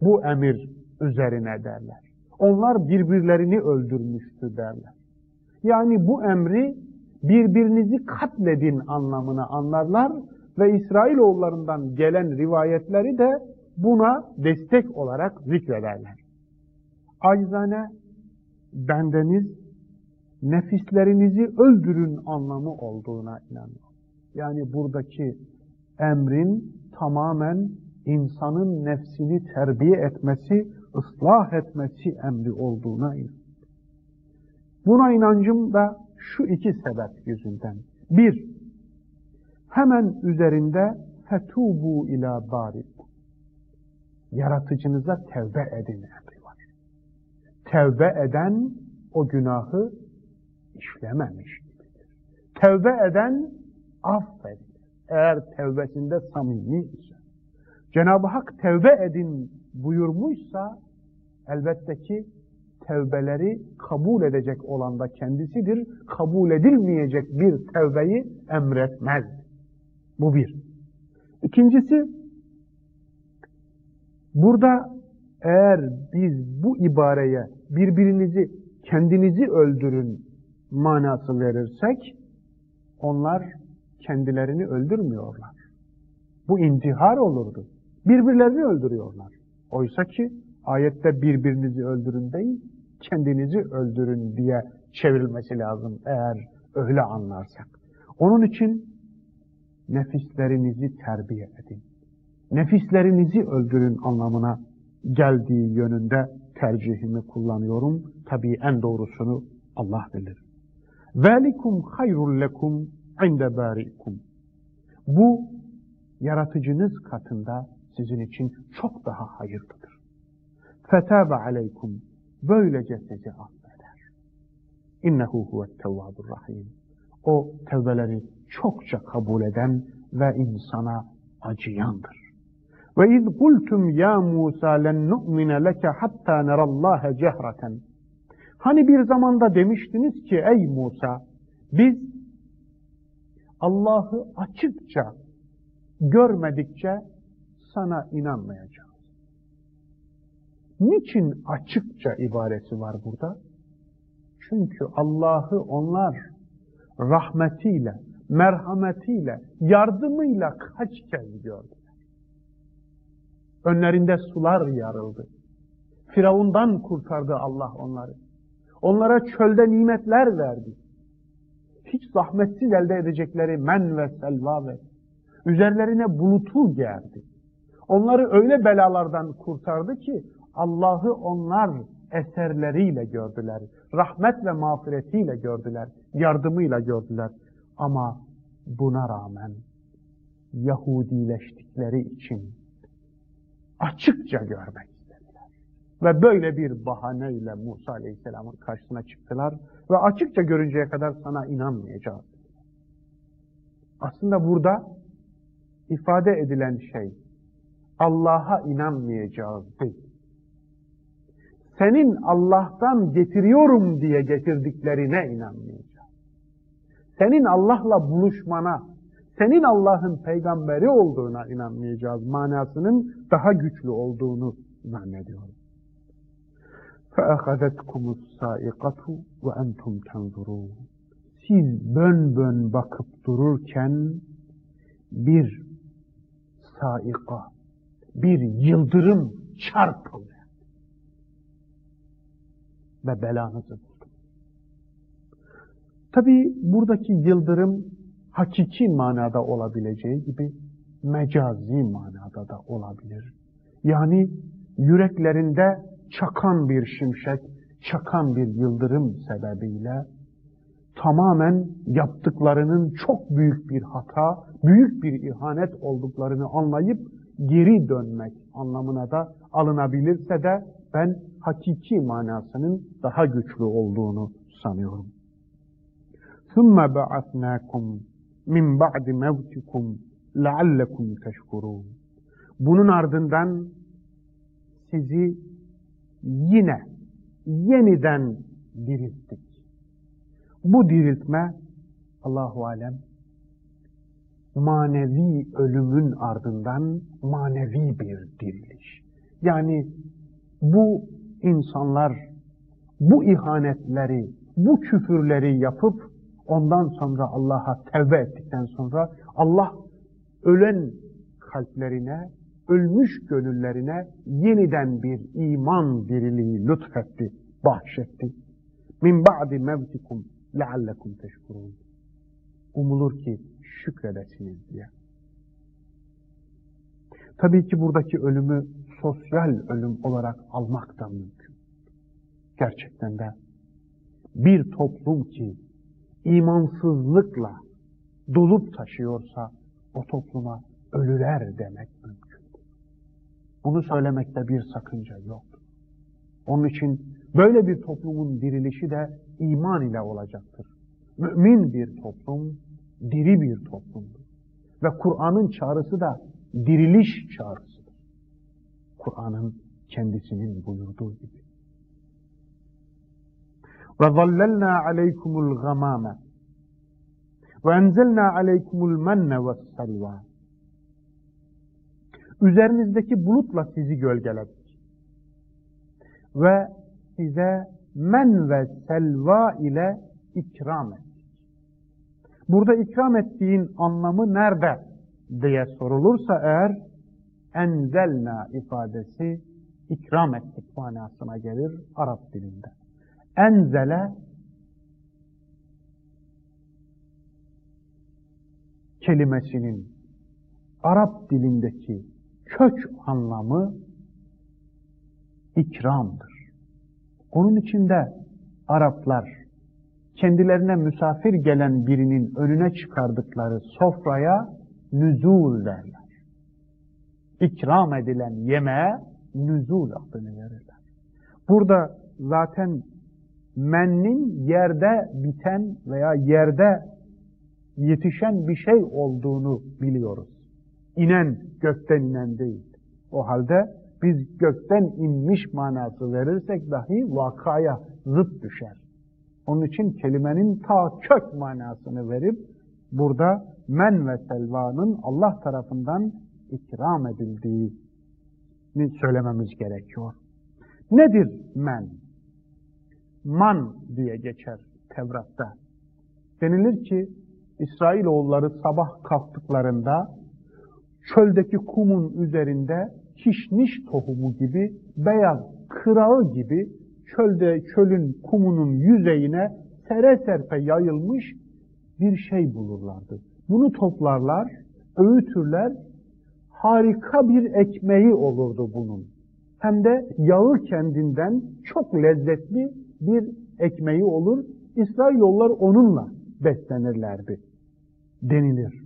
Bu emir üzerine derler. Onlar birbirlerini öldürmüştü derler. Yani bu emri birbirinizi katledin anlamına anlarlar ve İsrailoğullarından gelen rivayetleri de buna destek olarak zikrederler. Acizane bendeniz nefislerinizi öldürün anlamı olduğuna inanıyor. Yani buradaki emrin tamamen insanın nefsini terbiye etmesi, ıslah etmesi emri olduğuna inanıyor. Buna inancım da şu iki sebep yüzünden. Bir, hemen üzerinde fetubu ila barikum. Yaratıcınıza tevbe edin emri var. Tevbe eden o günahı işlememiş gibidir. Tevbe eden affedilir. Eğer tevbesinde samimi ise. Cenab-ı Hak tevbe edin buyurmuşsa elbette ki tevbeleri kabul edecek olan da kendisidir. Kabul edilmeyecek bir tevbeyi emretmez. Bu bir. İkincisi, burada eğer biz bu ibareye birbirinizi, kendinizi öldürün manası verirsek, onlar kendilerini öldürmüyorlar. Bu intihar olurdu. Birbirlerini öldürüyorlar. Oysa ki ayette birbirinizi öldürün değil, kendinizi öldürün diye çevrilmesi lazım eğer öyle anlarsak. Onun için nefislerinizi terbiye edin. Nefislerinizi öldürün anlamına geldiği yönünde tercihimi kullanıyorum. Tabii en doğrusunu Allah bilir. Velikum hayrul lekum inde barikum. Bu yaratıcınız katında sizin için çok daha hayırlıdır. Fetâbe aleykum. Böylece sizi affeder. İnnehu huvet tevvabur rahim. O tevbeleri çokça kabul eden ve insana acıyandır. Ve iz kultum ya Musa len nu'mine leke hatta nerallaha cehreten. Hani bir zamanda demiştiniz ki ey Musa biz Allah'ı açıkça görmedikçe sana inanmayacağız. Niçin açıkça ibaresi var burada? Çünkü Allah'ı onlar rahmetiyle, merhametiyle, yardımıyla kaç kez gördüler. Önlerinde sular yarıldı. Firavundan kurtardı Allah onları. Onlara çölde nimetler verdi. Hiç zahmetsiz elde edecekleri men ve selva ve üzerlerine bulutu gerdi. Onları öyle belalardan kurtardı ki Allah'ı onlar eserleriyle gördüler. Rahmet ve mağfiretiyle gördüler. Yardımıyla gördüler. Ama buna rağmen Yahudileştikleri için açıkça görmek. Ve böyle bir bahaneyle Musa Aleyhisselam'ın karşısına çıktılar ve açıkça görünceye kadar sana inanmayacağız. Aslında burada ifade edilen şey Allah'a inanmayacağız değil senin Allah'tan getiriyorum diye getirdiklerine inanmayacağız. Senin Allah'la buluşmana, senin Allah'ın peygamberi olduğuna inanmayacağız manasının daha güçlü olduğunu zannediyorum. فَأَخَذَتْكُمُ السَّائِقَةُ وَاَنْتُمْ تَنْظُرُونَ Siz bön bön bakıp dururken bir saika, bir yıldırım çarpıldı ve belanızı buldum. Tabi buradaki yıldırım hakiki manada olabileceği gibi mecazi manada da olabilir. Yani yüreklerinde çakan bir şimşek, çakan bir yıldırım sebebiyle tamamen yaptıklarının çok büyük bir hata, büyük bir ihanet olduklarını anlayıp geri dönmek anlamına da alınabilirse de ben hakiki manasının daha güçlü olduğunu sanıyorum. ثُمَّ بَعَثْنَاكُمْ مِنْ بَعْدِ مَوْتِكُمْ لَعَلَّكُمْ تَشْكُرُونَ Bunun ardından sizi yine yeniden dirilttik. Bu diriltme Allahu alem manevi ölümün ardından manevi bir diriliş. Yani bu insanlar bu ihanetleri, bu küfürleri yapıp ondan sonra Allah'a tevbe ettikten sonra Allah ölen kalplerine, ölmüş gönüllerine yeniden bir iman diriliği lütfetti, bahşetti. Min ba'di mevtikum leallekum teşkurun. Umulur ki şükredesiniz diye. Tabii ki buradaki ölümü sosyal ölüm olarak almak da mümkün. Gerçekten de bir toplum ki imansızlıkla dolup taşıyorsa o topluma ölüler demek mümkün. Bunu söylemekte bir sakınca yok. Onun için böyle bir toplumun dirilişi de iman ile olacaktır. Mümin bir toplum, diri bir toplumdur. Ve Kur'an'ın çağrısı da diriliş çağrısıdır. Kur'an'ın kendisinin buyurduğu gibi. Gamame ve enzelna aleykumul menne ve salva. Üzerinizdeki bulutla sizi gölgeledik. Ve size men ve selva ile ikram ettik. Burada ikram ettiğin anlamı nerede diye sorulursa eğer enzelna ifadesi ikram ettik manasına gelir Arap dilinde. Enzele kelimesinin Arap dilindeki kök anlamı ikramdır. Onun içinde Araplar kendilerine misafir gelen birinin önüne çıkardıkları sofraya nüzul derler. İkram edilen yemeğe nüzul adını verirler. Burada zaten mennin yerde biten veya yerde yetişen bir şey olduğunu biliyoruz. İnen, gökten inen değil. O halde biz gökten inmiş manası verirsek dahi vakaya zıt düşer. Onun için kelimenin ta kök manasını verip burada men ve selvanın Allah tarafından ikram edildiğini söylememiz gerekiyor. Nedir men? Man diye geçer Tevrat'ta. Denilir ki İsrailoğulları sabah kalktıklarında çöldeki kumun üzerinde kişniş tohumu gibi beyaz kırağı gibi çölde çölün kumunun yüzeyine sere serpe yayılmış bir şey bulurlardı. Bunu toplarlar, öğütürler, harika bir ekmeği olurdu bunun. Hem de yağı kendinden çok lezzetli bir ekmeği olur. İsrailoğullar onunla beslenirlerdi denilir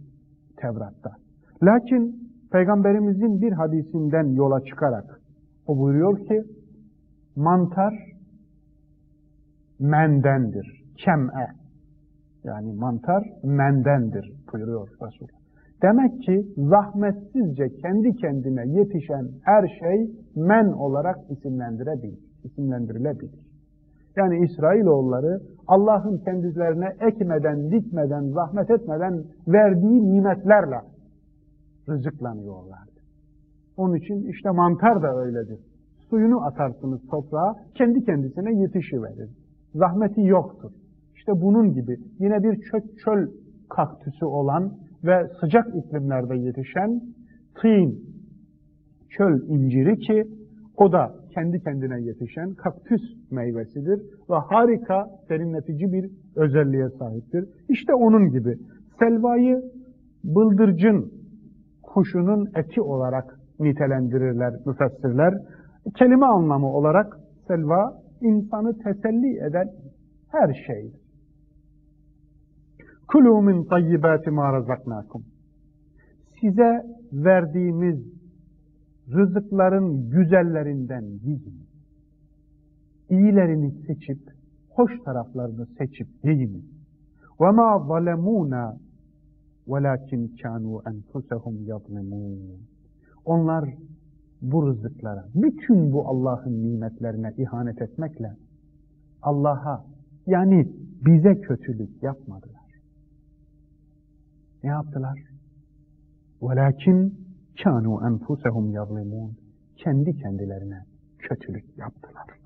Tevrat'ta. Lakin Peygamberimizin bir hadisinden yola çıkarak o buyuruyor ki mantar mendendir. Kem'e. Yani mantar mendendir buyuruyor Resul. Demek ki zahmetsizce kendi kendine yetişen her şey men olarak isimlendirebilir, isimlendirilebilir. Yani İsrailoğulları Allah'ın kendilerine ekmeden, dikmeden, zahmet etmeden verdiği nimetlerle rızıklanıyorlardı. Onun için işte mantar da öyledir. Suyunu atarsınız toprağa, kendi kendisine yetişiverir. Zahmeti yoktur. İşte bunun gibi yine bir çöl, çöl kaktüsü olan ve sıcak iklimlerde yetişen tîn, çöl inciri ki o da kendi kendine yetişen kaktüs meyvesidir ve harika serinletici bir özelliğe sahiptir. İşte onun gibi selvayı bıldırcın kuşunun eti olarak nitelendirirler müfessirler. Kelime anlamı olarak selva insanı teselli eden her şeydir. Kulu min tayyibati ma razaknakum. Size verdiğimiz rızıkların güzellerinden yiyin. İyilerini seçip, hoş taraflarını seçip yiyin. وَمَا ظَلَمُونَ وَلَكِنْ كَانُوا أَنْفُسَهُمْ يَظْلِمُونَ Onlar bu rızıklara, bütün bu Allah'ın nimetlerine ihanet etmekle Allah'a Yani bize kötülük yapmadılar. Ne yaptılar? وَلَكِنْ كَانُوا أَنْفُسَهُمْ يَظْلِمُونَ Kendi kendilerine kötülük yaptılar.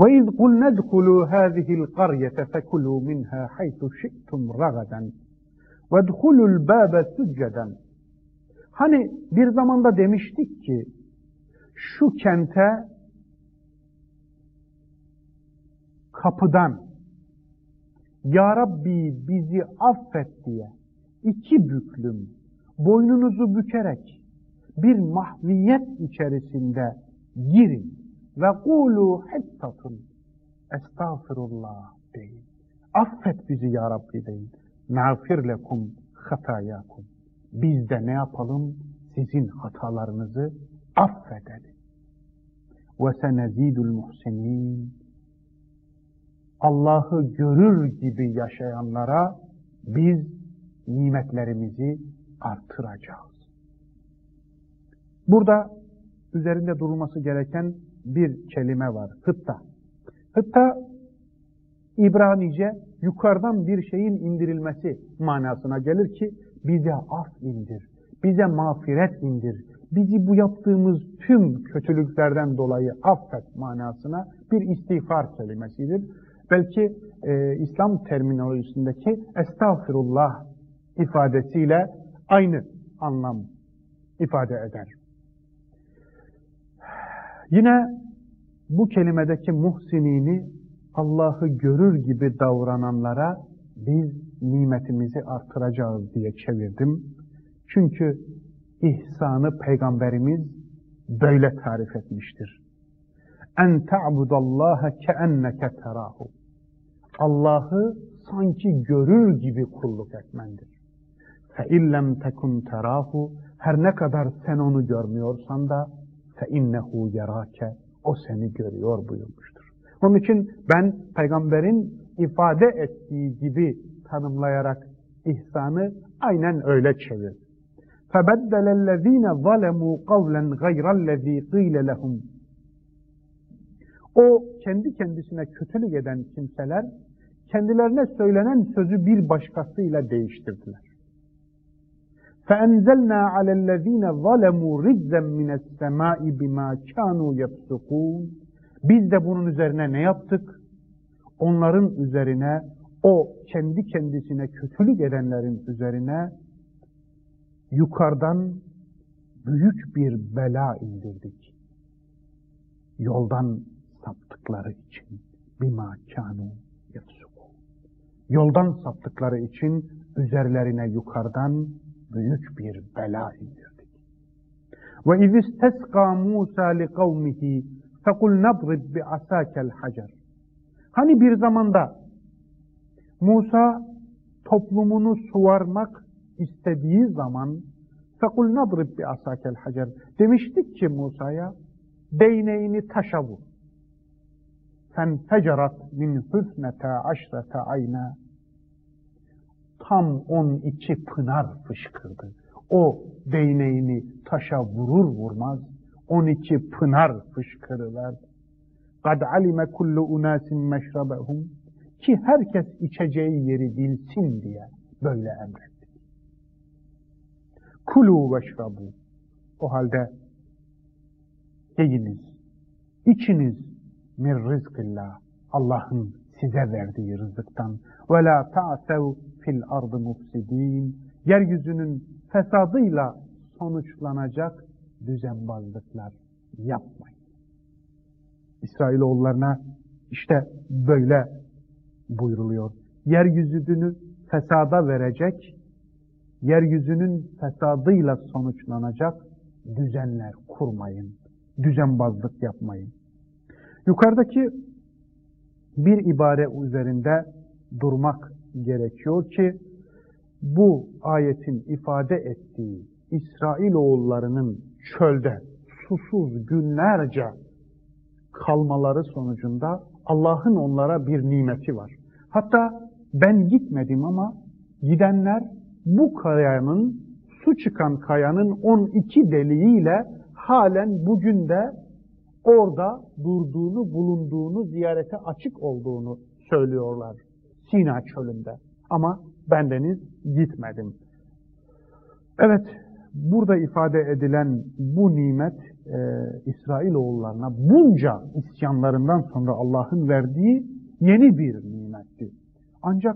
وَاِذْ قُلْ نَدْخُلُوا هَذِهِ الْقَرْيَةَ فَكُلُوا مِنْهَا حَيْثُ شِئْتُمْ رَغَدًا وَادْخُلُوا الْبَابَ سُجَّدًا Hani bir zamanda demiştik ki şu kente kapıdan Ya Rabbi bizi affet diye iki büklüm boynunuzu bükerek bir mahviyet içerisinde girin ve kulu hittatun estağfirullah deyin. Affet bizi ya Rabbi deyin. Nağfir lekum hatayakum. Biz de ne yapalım? Sizin hatalarınızı affedelim. Ve senezidul muhsinin. Allah'ı görür gibi yaşayanlara biz nimetlerimizi artıracağız. Burada üzerinde durulması gereken bir kelime var. Hıtta. Hıtta İbranice yukarıdan bir şeyin indirilmesi manasına gelir ki bize af indir, bize mağfiret indir, bizi bu yaptığımız tüm kötülüklerden dolayı affet manasına bir istiğfar kelimesidir. Belki e, İslam terminolojisindeki estağfirullah ifadesiyle aynı anlam ifade eder. Yine bu kelimedeki muhsinini Allah'ı görür gibi davrananlara biz nimetimizi artıracağız diye çevirdim. Çünkü ihsanı peygamberimiz böyle tarif etmiştir. En ta'budallaha keenneke terahu. Allah'ı sanki görür gibi kulluk etmendir. Fe illem tekun terahu her ne kadar sen onu görmüyorsan da fe innehu yerake o seni görüyor buyurmuştur. Onun için ben peygamberin ifade ettiği gibi tanımlayarak ihsanı aynen öyle çevir. فَبَدَّلَ الَّذ۪ينَ ظَلَمُوا قَوْلًا غَيْرَ الَّذ۪ي قِيلَ لَهُمْ O kendi kendisine kötülük eden kimseler kendilerine söylenen sözü bir başkasıyla değiştirdiler. فَاَنْزَلْنَا عَلَى الَّذ۪ينَ ظَلَمُوا رِجْزًا مِنَ السَّمَاءِ بِمَا كَانُوا يَفْسُقُونَ Biz de bunun üzerine ne yaptık? Onların üzerine, o kendi kendisine kötülük edenlerin üzerine yukarıdan büyük bir bela indirdik. Yoldan saptıkları için bima kanu yefsuku. Yoldan saptıkları için üzerlerine yukarıdan büyük bir bela indirdik. Ve iz istesqa Musa li kavmihi fekul nadrib bi asakel hacer. Hani bir zamanda Musa toplumunu suvarmak istediği zaman fekul nadrib bi asakel hacer demiştik ki Musa'ya değneğini taşa vur. Fenfecerat min hüsnete aşrete ayna tam on iki pınar fışkırdı. O değneğini taşa vurur vurmaz on iki pınar fışkırıver. Kad alime kullu unasin meşrabehum ki herkes içeceği yeri bilsin diye böyle emrettik. Kulu veşrabu o halde yiyiniz, içiniz min rizkillah Allah'ın size verdiği rızıktan ve la ta'sev fil ardı mufsidin yeryüzünün fesadıyla sonuçlanacak düzenbazlıklar yapmayın. İsrailoğullarına işte böyle buyruluyor. Yeryüzünü fesada verecek, yeryüzünün fesadıyla sonuçlanacak düzenler kurmayın. Düzenbazlık yapmayın. Yukarıdaki bir ibare üzerinde durmak gerekiyor ki bu ayetin ifade ettiği İsrailoğullarının çölde susuz günlerce kalmaları sonucunda Allah'ın onlara bir nimeti var. Hatta ben gitmedim ama gidenler bu kayanın, su çıkan kayanın 12 deliğiyle halen bugün de orada durduğunu, bulunduğunu, ziyarete açık olduğunu söylüyorlar Sina çölünde. Ama bendeniz gitmedim. Evet, burada ifade edilen bu nimet e, İsrailoğullarına bunca isyanlarından sonra Allah'ın verdiği yeni bir nimetti. Ancak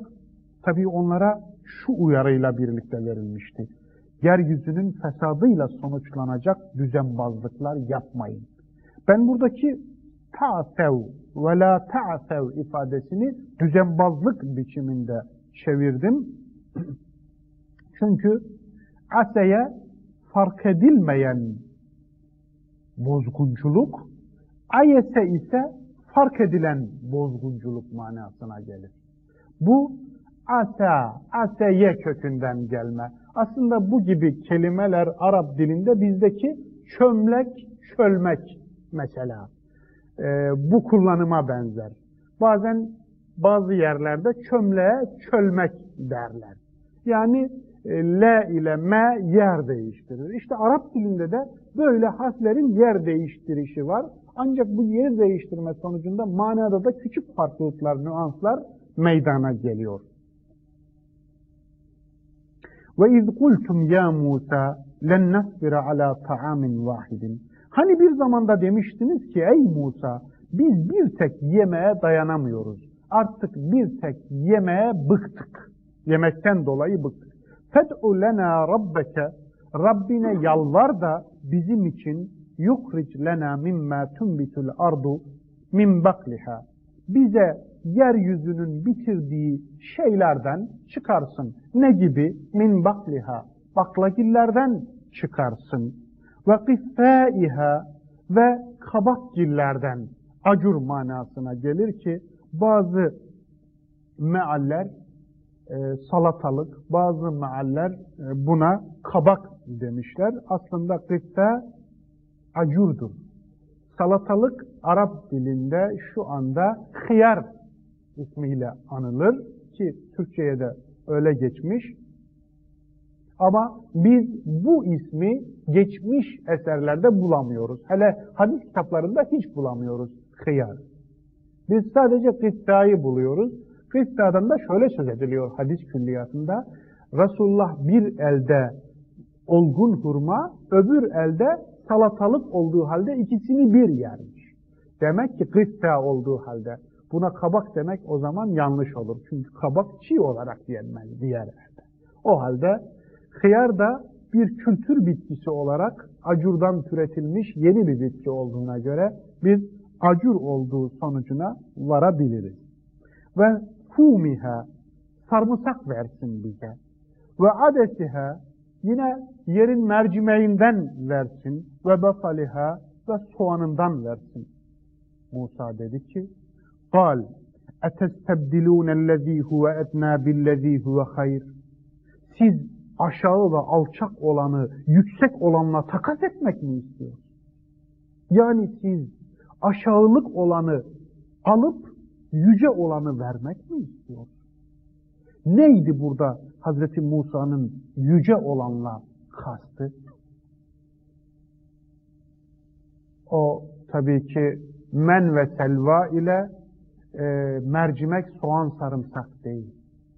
tabii onlara şu uyarıyla birlikte verilmişti. Yeryüzünün fesadıyla sonuçlanacak düzenbazlıklar yapmayın. Ben buradaki ta'sev ve la ta'sev ifadesini düzenbazlık biçiminde çevirdim. (clears throat) Çünkü aseye fark edilmeyen bozgunculuk, ayese ise fark edilen bozgunculuk manasına gelir. Bu asa, aseye kökünden gelme. Aslında bu gibi kelimeler Arap dilinde bizdeki çömlek, çölmek mesela. Ee, bu kullanıma benzer. Bazen bazı yerlerde çömleğe çölmek derler. Yani e, L ile M yer değiştirir. İşte Arap dilinde de böyle harflerin yer değiştirişi var. Ancak bu yer değiştirme sonucunda manada da küçük farklılıklar, nüanslar meydana geliyor. Ve iz kultum ya Musa len nasbira ala ta'amin vahidin. Hani bir zamanda demiştiniz ki ey Musa biz bir tek yemeğe dayanamıyoruz. Artık bir tek yemeğe bıktık. Yemekten dolayı bıktık. Fed'u lena rabbeke Rabbine yalvar da bizim için yukric lena mimma tunbitul ardu min bakliha. Bize yeryüzünün bitirdiği şeylerden çıkarsın. Ne gibi? Min bakliha. Baklagillerden çıkarsın. Ve kıffâiha ve kabakgillerden acur manasına gelir ki bazı mealler e, salatalık, bazı mealler e, buna kabak demişler. Aslında kıffe acurdur. Salatalık Arap dilinde şu anda hıyar ismiyle anılır ki Türkçe'ye de öyle geçmiş. Ama biz bu ismi geçmiş eserlerde bulamıyoruz. Hele hadis kitaplarında hiç bulamıyoruz hıyar. Biz sadece kıssayı buluyoruz. Kıssadan da şöyle söz ediliyor hadis külliyatında. Resulullah bir elde olgun hurma, öbür elde salatalık olduğu halde ikisini bir yermiş. Demek ki kıssa olduğu halde buna kabak demek o zaman yanlış olur. Çünkü kabak çiğ olarak yenmez diğer elde. O halde hıyar da bir kültür bitkisi olarak acurdan türetilmiş yeni bir bitki olduğuna göre biz acur olduğu sonucuna varabiliriz. Ve fumiha sarımsak versin bize. Ve adesiha yine yerin mercimeğinden versin. Ve basaliha ve soğanından versin. Musa dedi ki قال اَتَسْتَبْدِلُونَ الَّذ۪ي هُوَ اَدْنَى بِالَّذ۪ي هُوَ خَيْرٍ Siz aşağı ve alçak olanı yüksek olanla takas etmek mi istiyorsunuz? Yani siz aşağılık olanı alıp yüce olanı vermek mi istiyorsunuz? Neydi burada Hazreti Musa'nın yüce olanla kastı? O tabii ki men ve selva ile e, mercimek, soğan, sarımsak değil.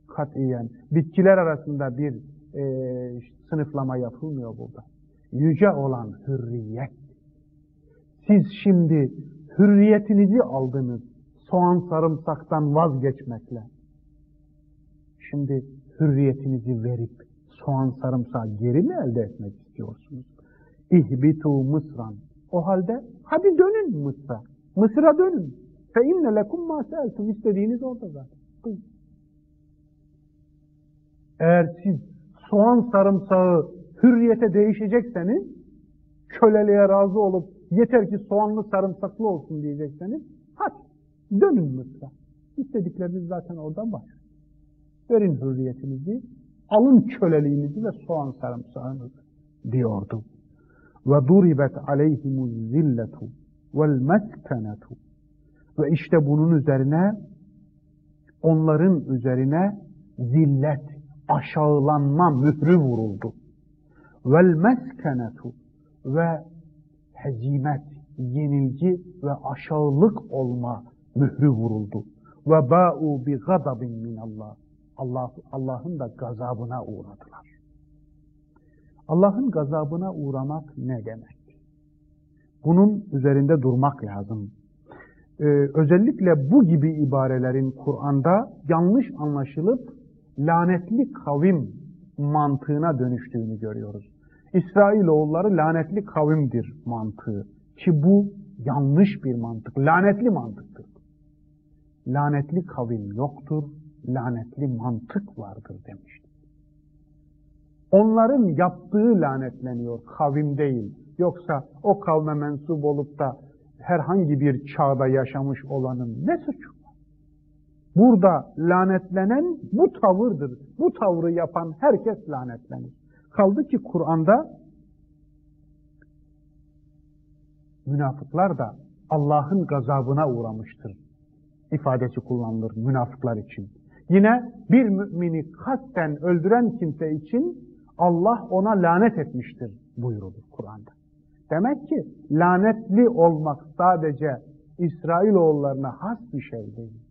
Katiyen. Bitkiler arasında bir e, sınıflama yapılmıyor burada. Yüce olan hürriyet. Siz şimdi hürriyetinizi aldınız soğan sarımsaktan vazgeçmekle. Şimdi hürriyetinizi verip soğan sarımsağı geri mi elde etmek istiyorsunuz? İhbitu Mısran. O halde hadi dönün Mısır'a. Mısır'a dönün. Fe inne lekum ma. İstediğiniz orada zaten. Eğer siz soğan sarımsağı hürriyete değişecekseniz, köleliğe razı olup yeter ki soğanlı sarımsaklı olsun diyecekseniz, hadi dönün Mısır'a. İstedikleriniz zaten oradan var. Verin hürriyetinizi, alın köleliğinizi ve soğan sarımsağınızı diyordu. Ve duribet aleyhimuz zilletu vel meskenetu ve işte bunun üzerine onların üzerine zillet, aşağılanma mührü vuruldu. Vel meskenetu ve hezimet, yenilgi ve aşağılık olma mührü vuruldu. Ve ba'u bi gadabin min Allah. Allah Allah'ın da gazabına uğradılar. Allah'ın gazabına uğramak ne demek? Bunun üzerinde durmak lazım. Ee, özellikle bu gibi ibarelerin Kur'an'da yanlış anlaşılıp lanetli kavim mantığına dönüştüğünü görüyoruz. İsrailoğulları lanetli kavimdir mantığı. Ki bu yanlış bir mantık, lanetli mantıktır. Lanetli kavim yoktur, lanetli mantık vardır demişti. Onların yaptığı lanetleniyor, kavim değil. Yoksa o kavme mensup olup da herhangi bir çağda yaşamış olanın ne suçu? Burada lanetlenen bu tavırdır. Bu tavrı yapan herkes lanetlenir. Kaldı ki Kur'an'da münafıklar da Allah'ın gazabına uğramıştır ifadesi kullanılır münafıklar için. Yine bir mümini kasten öldüren kimse için Allah ona lanet etmiştir buyurulur Kur'an'da. Demek ki lanetli olmak sadece İsrailoğullarına has bir şey değil.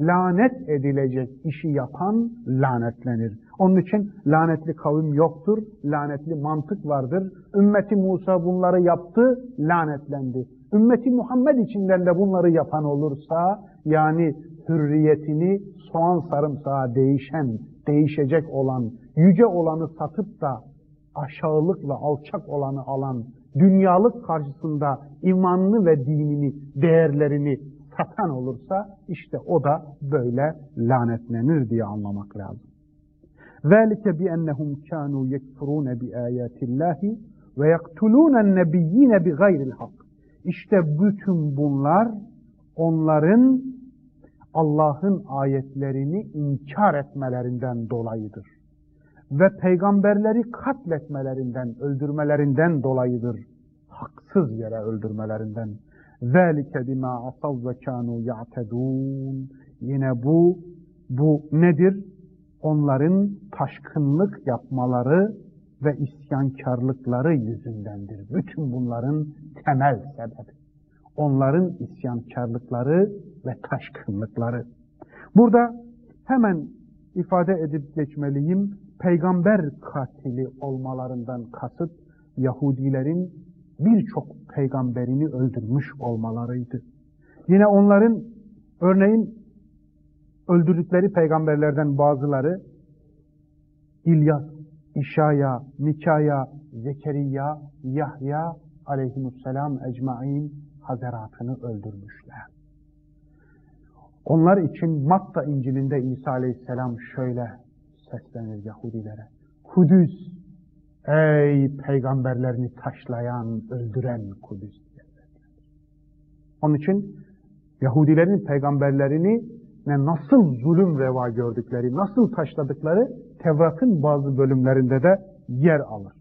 Lanet edilecek işi yapan lanetlenir. Onun için lanetli kavim yoktur, lanetli mantık vardır. Ümmeti Musa bunları yaptı, lanetlendi. Ümmeti Muhammed içinden de bunları yapan olursa, yani hürriyetini soğan sarımsağa değişen, değişecek olan, yüce olanı satıp da aşağılıkla alçak olanı alan, dünyalık karşısında imanını ve dinini, değerlerini satan olursa işte o da böyle lanetlenir diye anlamak lazım. ذَٰلِكَ بِأَنَّهُمْ كَانُوا يَكْفُرُونَ بِآيَاتِ اللّٰهِ وَيَقْتُلُونَ النَّبِيِّينَ بِغَيْرِ الْحَقِّ İşte bütün bunlar onların Allah'ın ayetlerini inkar etmelerinden dolayıdır. Ve peygamberleri katletmelerinden, öldürmelerinden dolayıdır. Haksız yere öldürmelerinden. ذَٰلِكَ بِمَا عَصَوْ وَكَانُوا يَعْتَدُونَ Yine bu, bu nedir? Onların taşkınlık yapmaları ve isyankarlıkları yüzündendir. Bütün bunların temel sebebi. Onların isyankarlıkları ve taşkınlıkları. Burada hemen ifade edip geçmeliyim. Peygamber katili olmalarından kasıt Yahudilerin birçok peygamberini öldürmüş olmalarıydı. Yine onların örneğin öldürdükleri peygamberlerden bazıları İlyas, İşaya, Mikaya, Zekeriya, Yahya aleyhisselam ecmain hazaratını öldürmüşler. Onlar için Matta İncil'inde İsa aleyhisselam şöyle seslenir Yahudilere. Kudüs, ey peygamberlerini taşlayan, öldüren Kudüs Onun için Yahudilerin peygamberlerini ne nasıl zulüm reva gördükleri, nasıl taşladıkları Tevrat'ın bazı bölümlerinde de yer alır.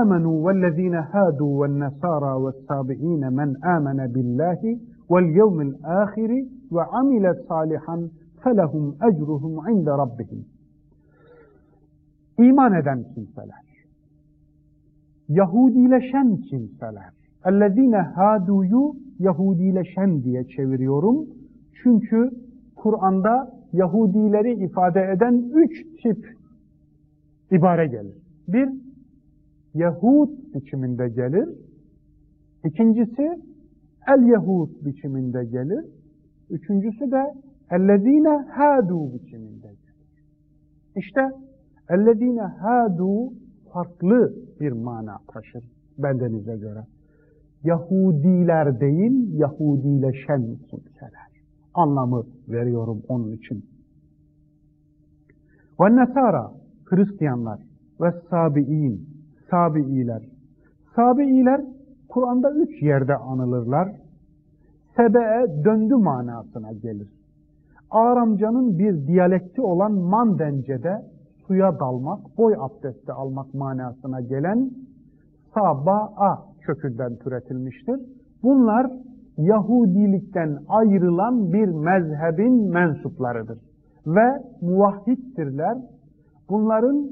Âmenû vellezîne hâdû vennasârâ vessâbi'îne men âmene billâhi vel yevmil âhiri ve amile salihan felehum ecruhum inde rabbihim. İman eden kimseler, Yahudileşen kimseler, ellezine haduyu Yahudileşen diye çeviriyorum. Çünkü Kur'an'da Yahudileri ifade eden üç tip ibare gelir. Bir, Yahud biçiminde gelir. İkincisi, El-Yahud biçiminde gelir. Üçüncüsü de ellezine hadu biçiminde gelir. İşte ellezine hadu farklı bir mana taşır bendenize göre. Yahudiler değil, Yahudileşen kimseler. Anlamı veriyorum onun için. Ve Nesara, Hristiyanlar ve Sabi'in, Sabi'iler. Sabi'iler Kur'an'da üç yerde anılırlar. Sebe'e döndü manasına gelir. Aramcanın bir diyalekti olan Mandence'de suya dalmak, boy abdesti almak manasına gelen Saba'a kökünden türetilmiştir. Bunlar Yahudilikten ayrılan bir mezhebin mensuplarıdır. Ve muvahhiddirler. Bunların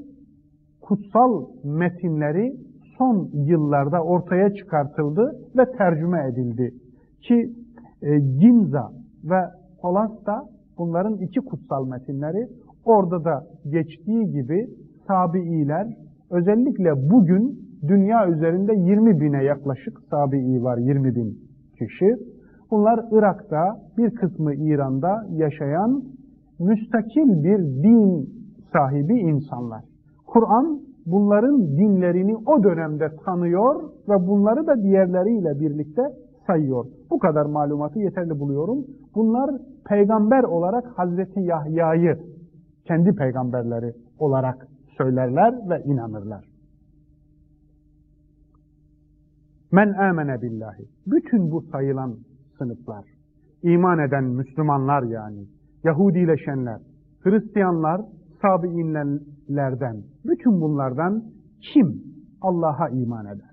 kutsal metinleri son yıllarda ortaya çıkartıldı ve tercüme edildi. Ki e, Ginza ve Kolas da bunların iki kutsal metinleri orada da geçtiği gibi Sabi'iler özellikle bugün dünya üzerinde 20 bine yaklaşık Sabi'i var 20 bin kişi. Bunlar Irak'ta bir kısmı İran'da yaşayan müstakil bir din sahibi insanlar. Kur'an bunların dinlerini o dönemde tanıyor ve bunları da diğerleriyle birlikte sayıyor. Bu kadar malumatı yeterli buluyorum. Bunlar peygamber olarak Hazreti Yahya'yı kendi peygamberleri olarak söylerler ve inanırlar. Men amene billahi. Bütün bu sayılan sınıflar, iman eden Müslümanlar yani, Yahudileşenler, Hristiyanlar, Sabiinlerden, bütün bunlardan kim Allah'a iman eder?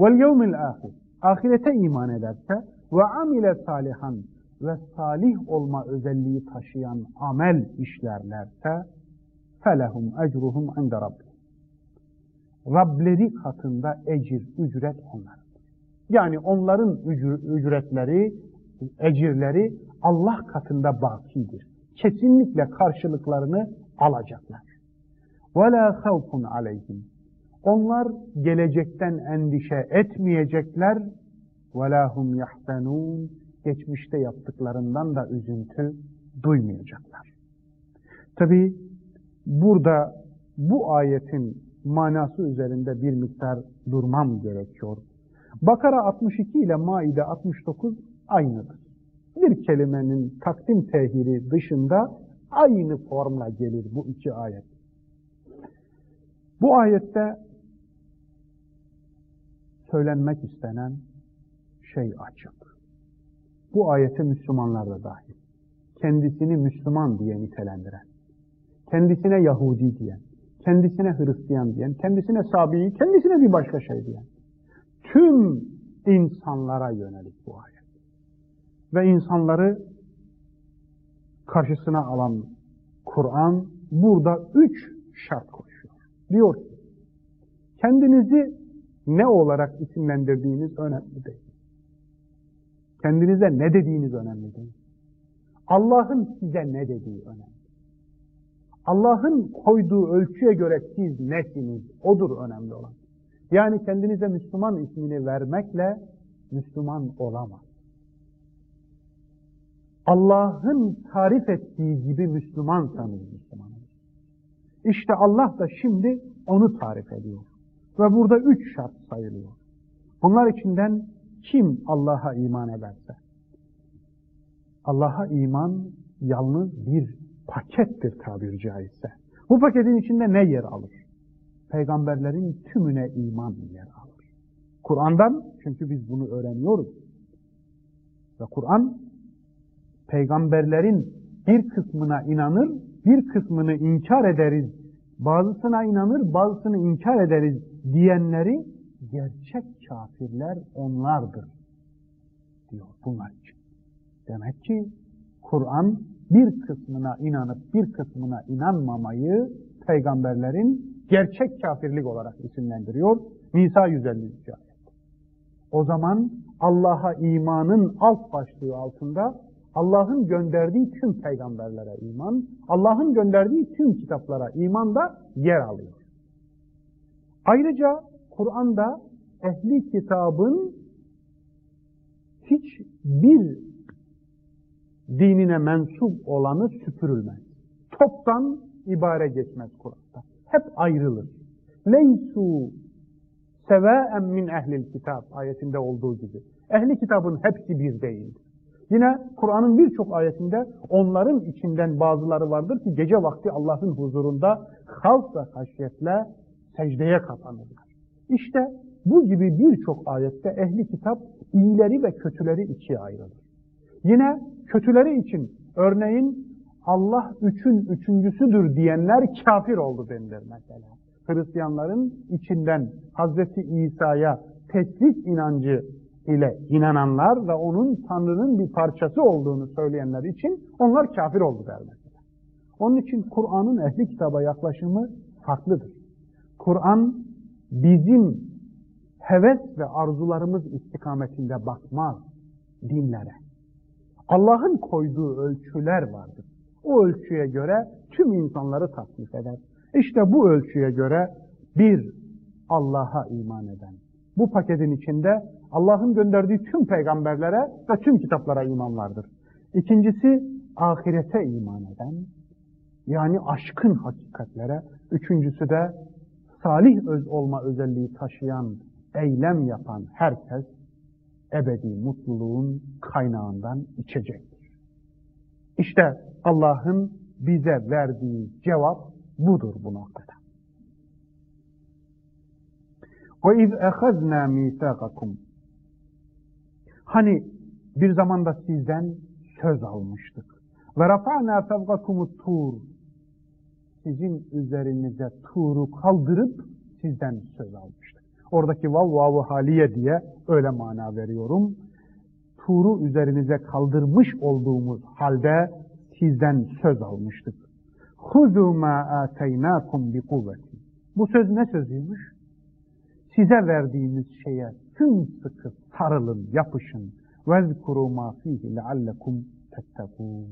Vel yevmil ahir, ahirete iman ederse ve amile salihan ve salih olma özelliği taşıyan amel işlerlerse felehum ecruhum inde rabbi. Rableri katında ecir, ücret onlardır. Yani onların ücretleri, ecirleri Allah katında bakidir. Kesinlikle karşılıklarını alacaklar. وَلَا خَوْفٌ عَلَيْهِمْ Onlar gelecekten endişe etmeyecekler. وَلَا هُمْ يَحْزَنُونَ Geçmişte yaptıklarından da üzüntü duymayacaklar. Tabi burada bu ayetin manası üzerinde bir miktar durmam gerekiyor. Bakara 62 ile Maide 69 aynıdır. Bir kelimenin takdim tehiri dışında aynı formla gelir bu iki ayet. Bu ayette söylenmek istenen şey açık. Bu ayete Müslümanlar da dahil. Kendisini Müslüman diye nitelendiren, kendisine Yahudi diyen, kendisine Hristiyan diyen, kendisine Sabi'yi, kendisine bir başka şey diyen. Tüm insanlara yönelik bu ayet. Ve insanları karşısına alan Kur'an burada üç şart koşuyor. Diyor ki, kendinizi ne olarak isimlendirdiğiniz önemli değil. Kendinize ne dediğiniz önemli değil. Allah'ın size ne dediği önemli. Allah'ın koyduğu ölçüye göre siz nesiniz? Odur önemli olan. Yani kendinize Müslüman ismini vermekle Müslüman olamaz. Allah'ın tarif ettiği gibi Müslümansanız Müslüman İşte Allah da şimdi onu tarif ediyor. Ve burada üç şart sayılıyor. Bunlar içinden kim Allah'a iman ederse, Allah'a iman yalnız bir pakettir tabiri caizse. Bu paketin içinde ne yer alır? Peygamberlerin tümüne iman yer alır. Kur'an'dan çünkü biz bunu öğreniyoruz. Ve Kur'an peygamberlerin bir kısmına inanır, bir kısmını inkar ederiz. Bazısına inanır, bazısını inkar ederiz diyenleri gerçek kafirler onlardır diyor bunlar için. Demek ki Kur'an bir kısmına inanıp bir kısmına inanmamayı peygamberlerin gerçek kafirlik olarak isimlendiriyor. Nisa 153 ayet. O zaman Allah'a imanın alt başlığı altında Allah'ın gönderdiği tüm peygamberlere iman, Allah'ın gönderdiği tüm kitaplara iman da yer alıyor. Ayrıca Kur'an'da ehli kitabın hiçbir dinine mensup olanı süpürülmez. Toptan ibare geçmez Kur'an'da. Hep ayrılır. Leysu sevaen min ehlil kitap ayetinde olduğu gibi. Ehli kitabın hepsi bir değildir. Yine Kur'an'ın birçok ayetinde onların içinden bazıları vardır ki gece vakti Allah'ın huzurunda havf ve haşyetle secdeye kapanırlar. İşte bu gibi birçok ayette ehli kitap iyileri ve kötüleri ikiye ayrılır. Yine kötüleri için örneğin Allah üçün üçüncüsüdür diyenler kafir oldu denilir mesela. Hristiyanların içinden Hazreti İsa'ya teslis inancı ile inananlar ve onun Tanrı'nın bir parçası olduğunu söyleyenler için onlar kafir oldu der mesela. Onun için Kur'an'ın ehli kitaba yaklaşımı farklıdır. Kur'an bizim heves ve arzularımız istikametinde bakmaz dinlere. Allah'ın koyduğu ölçüler vardır. O ölçüye göre tüm insanları tasnif eder. İşte bu ölçüye göre bir Allah'a iman eden. Bu paketin içinde Allah'ın gönderdiği tüm peygamberlere ve tüm kitaplara iman vardır. İkincisi ahirete iman eden, yani aşkın hakikatlere. Üçüncüsü de salih öz olma özelliği taşıyan, eylem yapan herkes ebedi mutluluğun kaynağından içecektir. İşte Allah'ın bize verdiği cevap budur bu noktada. وَاِذْ اَخَذْنَا مِيثَاقَكُمْ Hani bir zamanda sizden söz almıştık. Ve rafa'na fevgakumut tur. sizin üzerinize tuğru kaldırıp sizden söz almıştır. Oradaki vav vavu haliye diye öyle mana veriyorum. Tuğru üzerinize kaldırmış olduğumuz halde sizden söz almıştık. Huzu ma ataynakum bi kuvveti. Bu söz ne sözüymüş? Size verdiğimiz şeye tüm sımsıkı sarılın, yapışın. Vezkuru ma fihi leallekum tettekûn.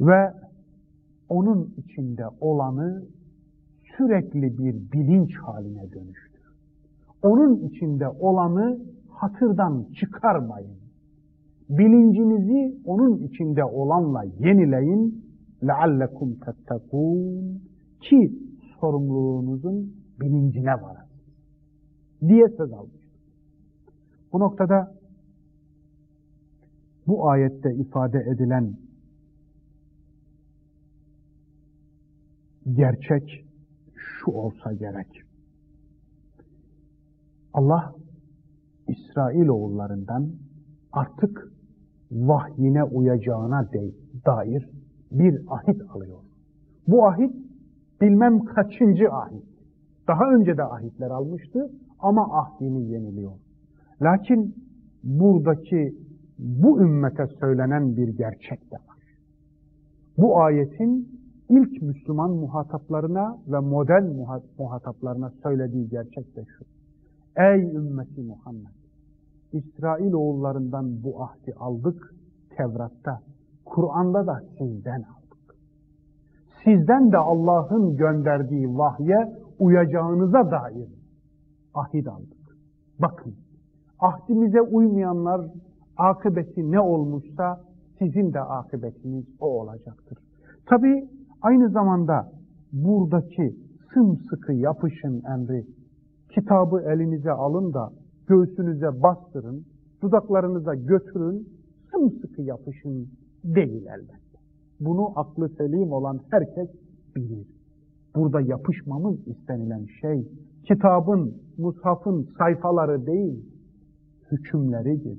Ve onun içinde olanı sürekli bir bilinç haline dönüştür. Onun içinde olanı hatırdan çıkarmayın. Bilincinizi onun içinde olanla yenileyin. لَعَلَّكُمْ تَتَّقُونَ Ki sorumluluğunuzun bilincine varın. Diye söz almış. Bu noktada bu ayette ifade edilen gerçek şu olsa gerek. Allah İsrail oğullarından artık vahyine uyacağına dair bir ahit alıyor. Bu ahit bilmem kaçıncı ahit. Daha önce de ahitler almıştı ama ahdini yeniliyor. Lakin buradaki bu ümmete söylenen bir gerçek de var. Bu ayetin ilk Müslüman muhataplarına ve modern muhataplarına söylediği gerçek de şu. Ey ümmeti Muhammed! İsrail oğullarından bu ahdi aldık Tevrat'ta, Kur'an'da da sizden aldık. Sizden de Allah'ın gönderdiği vahye uyacağınıza dair ahid aldık. Bakın, ahdimize uymayanlar akıbeti ne olmuşsa sizin de akıbetiniz o olacaktır. Tabi aynı zamanda buradaki sımsıkı yapışın emri, kitabı elinize alın da göğsünüze bastırın, dudaklarınıza götürün, sımsıkı yapışın değil elbette. Bunu aklı selim olan herkes bilir. Burada yapışmamız istenilen şey, kitabın, mushafın sayfaları değil, hükümleridir.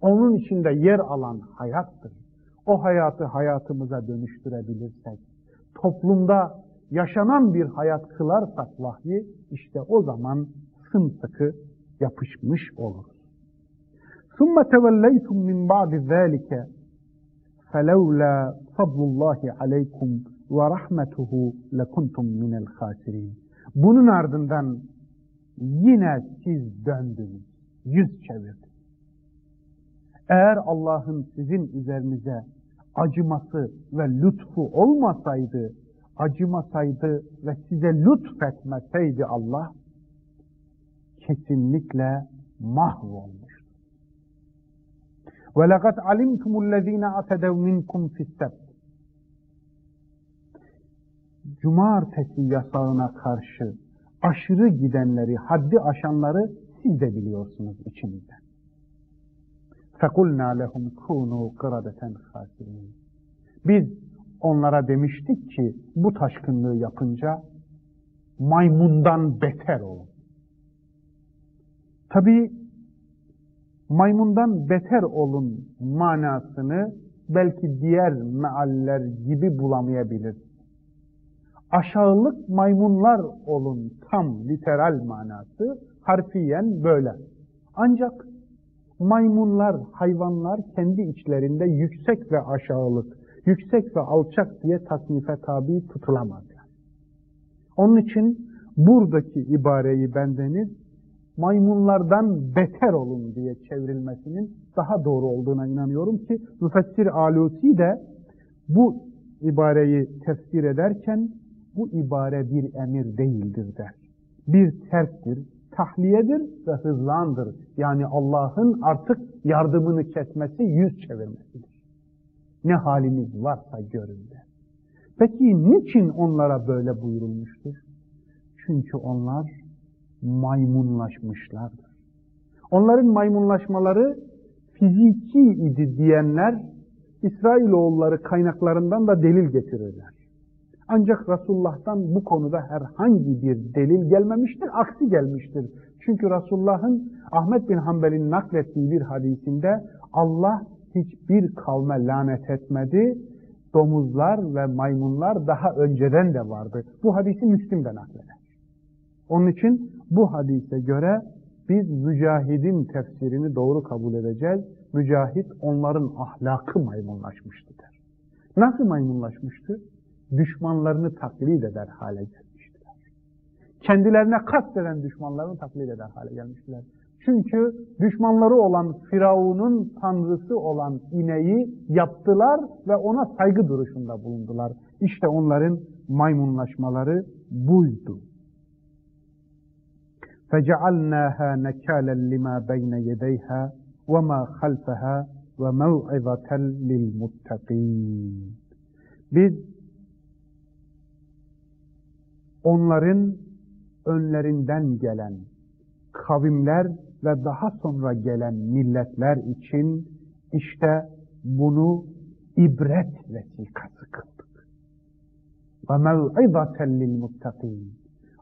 Onun içinde yer alan hayattır. O hayatı hayatımıza dönüştürebilirsek, toplumda yaşanan bir hayat kılarsak vahyi, işte o zaman sımsıkı yapışmış oluruz. ثُمَّ تَوَلَّيْتُمْ مِنْ بَعْدِ ذَٰلِكَ فَلَوْلَا فَضْلُ اللّٰهِ عَلَيْكُمْ وَرَحْمَتُهُ لَكُنْتُمْ مِنَ الْخَاسِرِينَ Bunun ardından yine siz döndünüz, yüz çevirdiniz. Eğer Allah'ın sizin üzerinize acıması ve lütfu olmasaydı, acımasaydı ve size lütfetmeseydi Allah, kesinlikle mahvolmuştu. وَلَقَدْ عَلِمْتُمُ الَّذ۪ينَ اَتَدَوْ مِنْكُمْ فِي السَّبْتِ Cumartesi yasağına karşı aşırı gidenleri, haddi aşanları siz de biliyorsunuz içinizden. فَقُلْنَا لَهُمْ كُونُوا قِرَدَةً خَاسِرِينَ Biz onlara demiştik ki bu taşkınlığı yapınca maymundan beter olun. Tabi maymundan beter olun manasını belki diğer mealler gibi bulamayabilir. Aşağılık maymunlar olun tam literal manası harfiyen böyle. Ancak maymunlar, hayvanlar kendi içlerinde yüksek ve aşağılık, yüksek ve alçak diye tasnife tabi tutulamaz. Yani. Onun için buradaki ibareyi bendeniz maymunlardan beter olun diye çevrilmesinin daha doğru olduğuna inanıyorum ki Müfessir Alusi de bu ibareyi tefsir ederken bu ibare bir emir değildir der. Bir terktir, tahliyedir ve hızlandır. Yani Allah'ın artık yardımını kesmesi, yüz çevirmesidir. Ne haliniz varsa görün der. Peki niçin onlara böyle buyurulmuştur? Çünkü onlar maymunlaşmışlardır. Onların maymunlaşmaları fiziki idi diyenler İsrailoğulları kaynaklarından da delil getirirler. Ancak Resulullah'tan bu konuda herhangi bir delil gelmemiştir, aksi gelmiştir. Çünkü Resulullah'ın Ahmet bin Hanbel'in naklettiği bir hadisinde Allah hiçbir kavme lanet etmedi, domuzlar ve maymunlar daha önceden de vardı. Bu hadisi Müslim de nakleder. Onun için bu hadise göre biz mücahidin tefsirini doğru kabul edeceğiz. Mücahit onların ahlakı maymunlaşmıştı der. Nasıl maymunlaşmıştı? Düşmanlarını taklit eder hale gelmiştiler. Kendilerine kasteden düşmanlarını taklit eder hale gelmiştiler. Çünkü düşmanları olan Firavun'un tanrısı olan ineği yaptılar ve ona saygı duruşunda bulundular. İşte onların maymunlaşmaları buydu. فَجَعَلْنَاهَا نَكَالًا لِمَا بَيْنَ يَدَيْهَا وَمَا خَلْفَهَا وَمَوْعِظَةً لِلْمُتَّقِينَ Biz onların önlerinden gelen kavimler ve daha sonra gelen milletler için işte bunu ibret vesikası kıldık. Ve mev'izaten lil.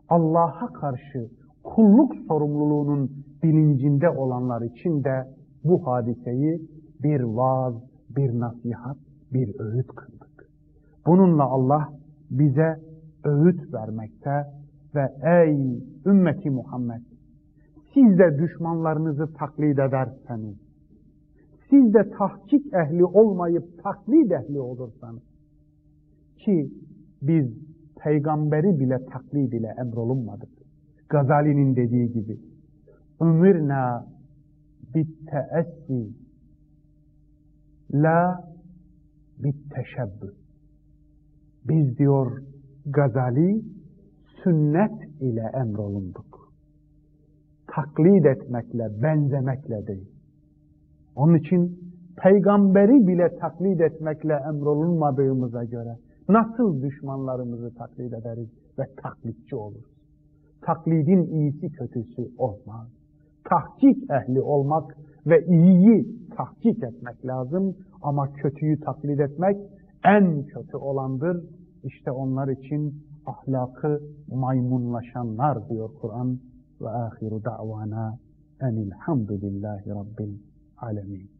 Allah'a karşı kulluk sorumluluğunun bilincinde olanlar için de bu hadiseyi bir vaaz, bir nasihat, bir öğüt kıldık. Bununla Allah bize öğüt vermekte ve ey ümmeti Muhammed siz de düşmanlarınızı taklit ederseniz, siz de tahkik ehli olmayıp taklit ehli olursanız, ki biz peygamberi bile taklit ile emrolunmadık. Gazali'nin dediği gibi, Ümirna bit teessi la bit teşebbü. Biz diyor Gazali, sünnet ile emrolunduk. Taklit etmekle, benzemekle değil. Onun için peygamberi bile taklit etmekle emrolunmadığımıza göre nasıl düşmanlarımızı taklit ederiz ve taklitçi oluruz? Taklidin iyisi kötüsü olmaz. Tahkik ehli olmak ve iyiyi tahkik etmek lazım ama kötüyü taklit etmek en kötü olandır. İşte onlar için ahlakı maymunlaşanlar diyor Kur'an ve ahiru da'vana enilhamdülillahi rabbil alemin.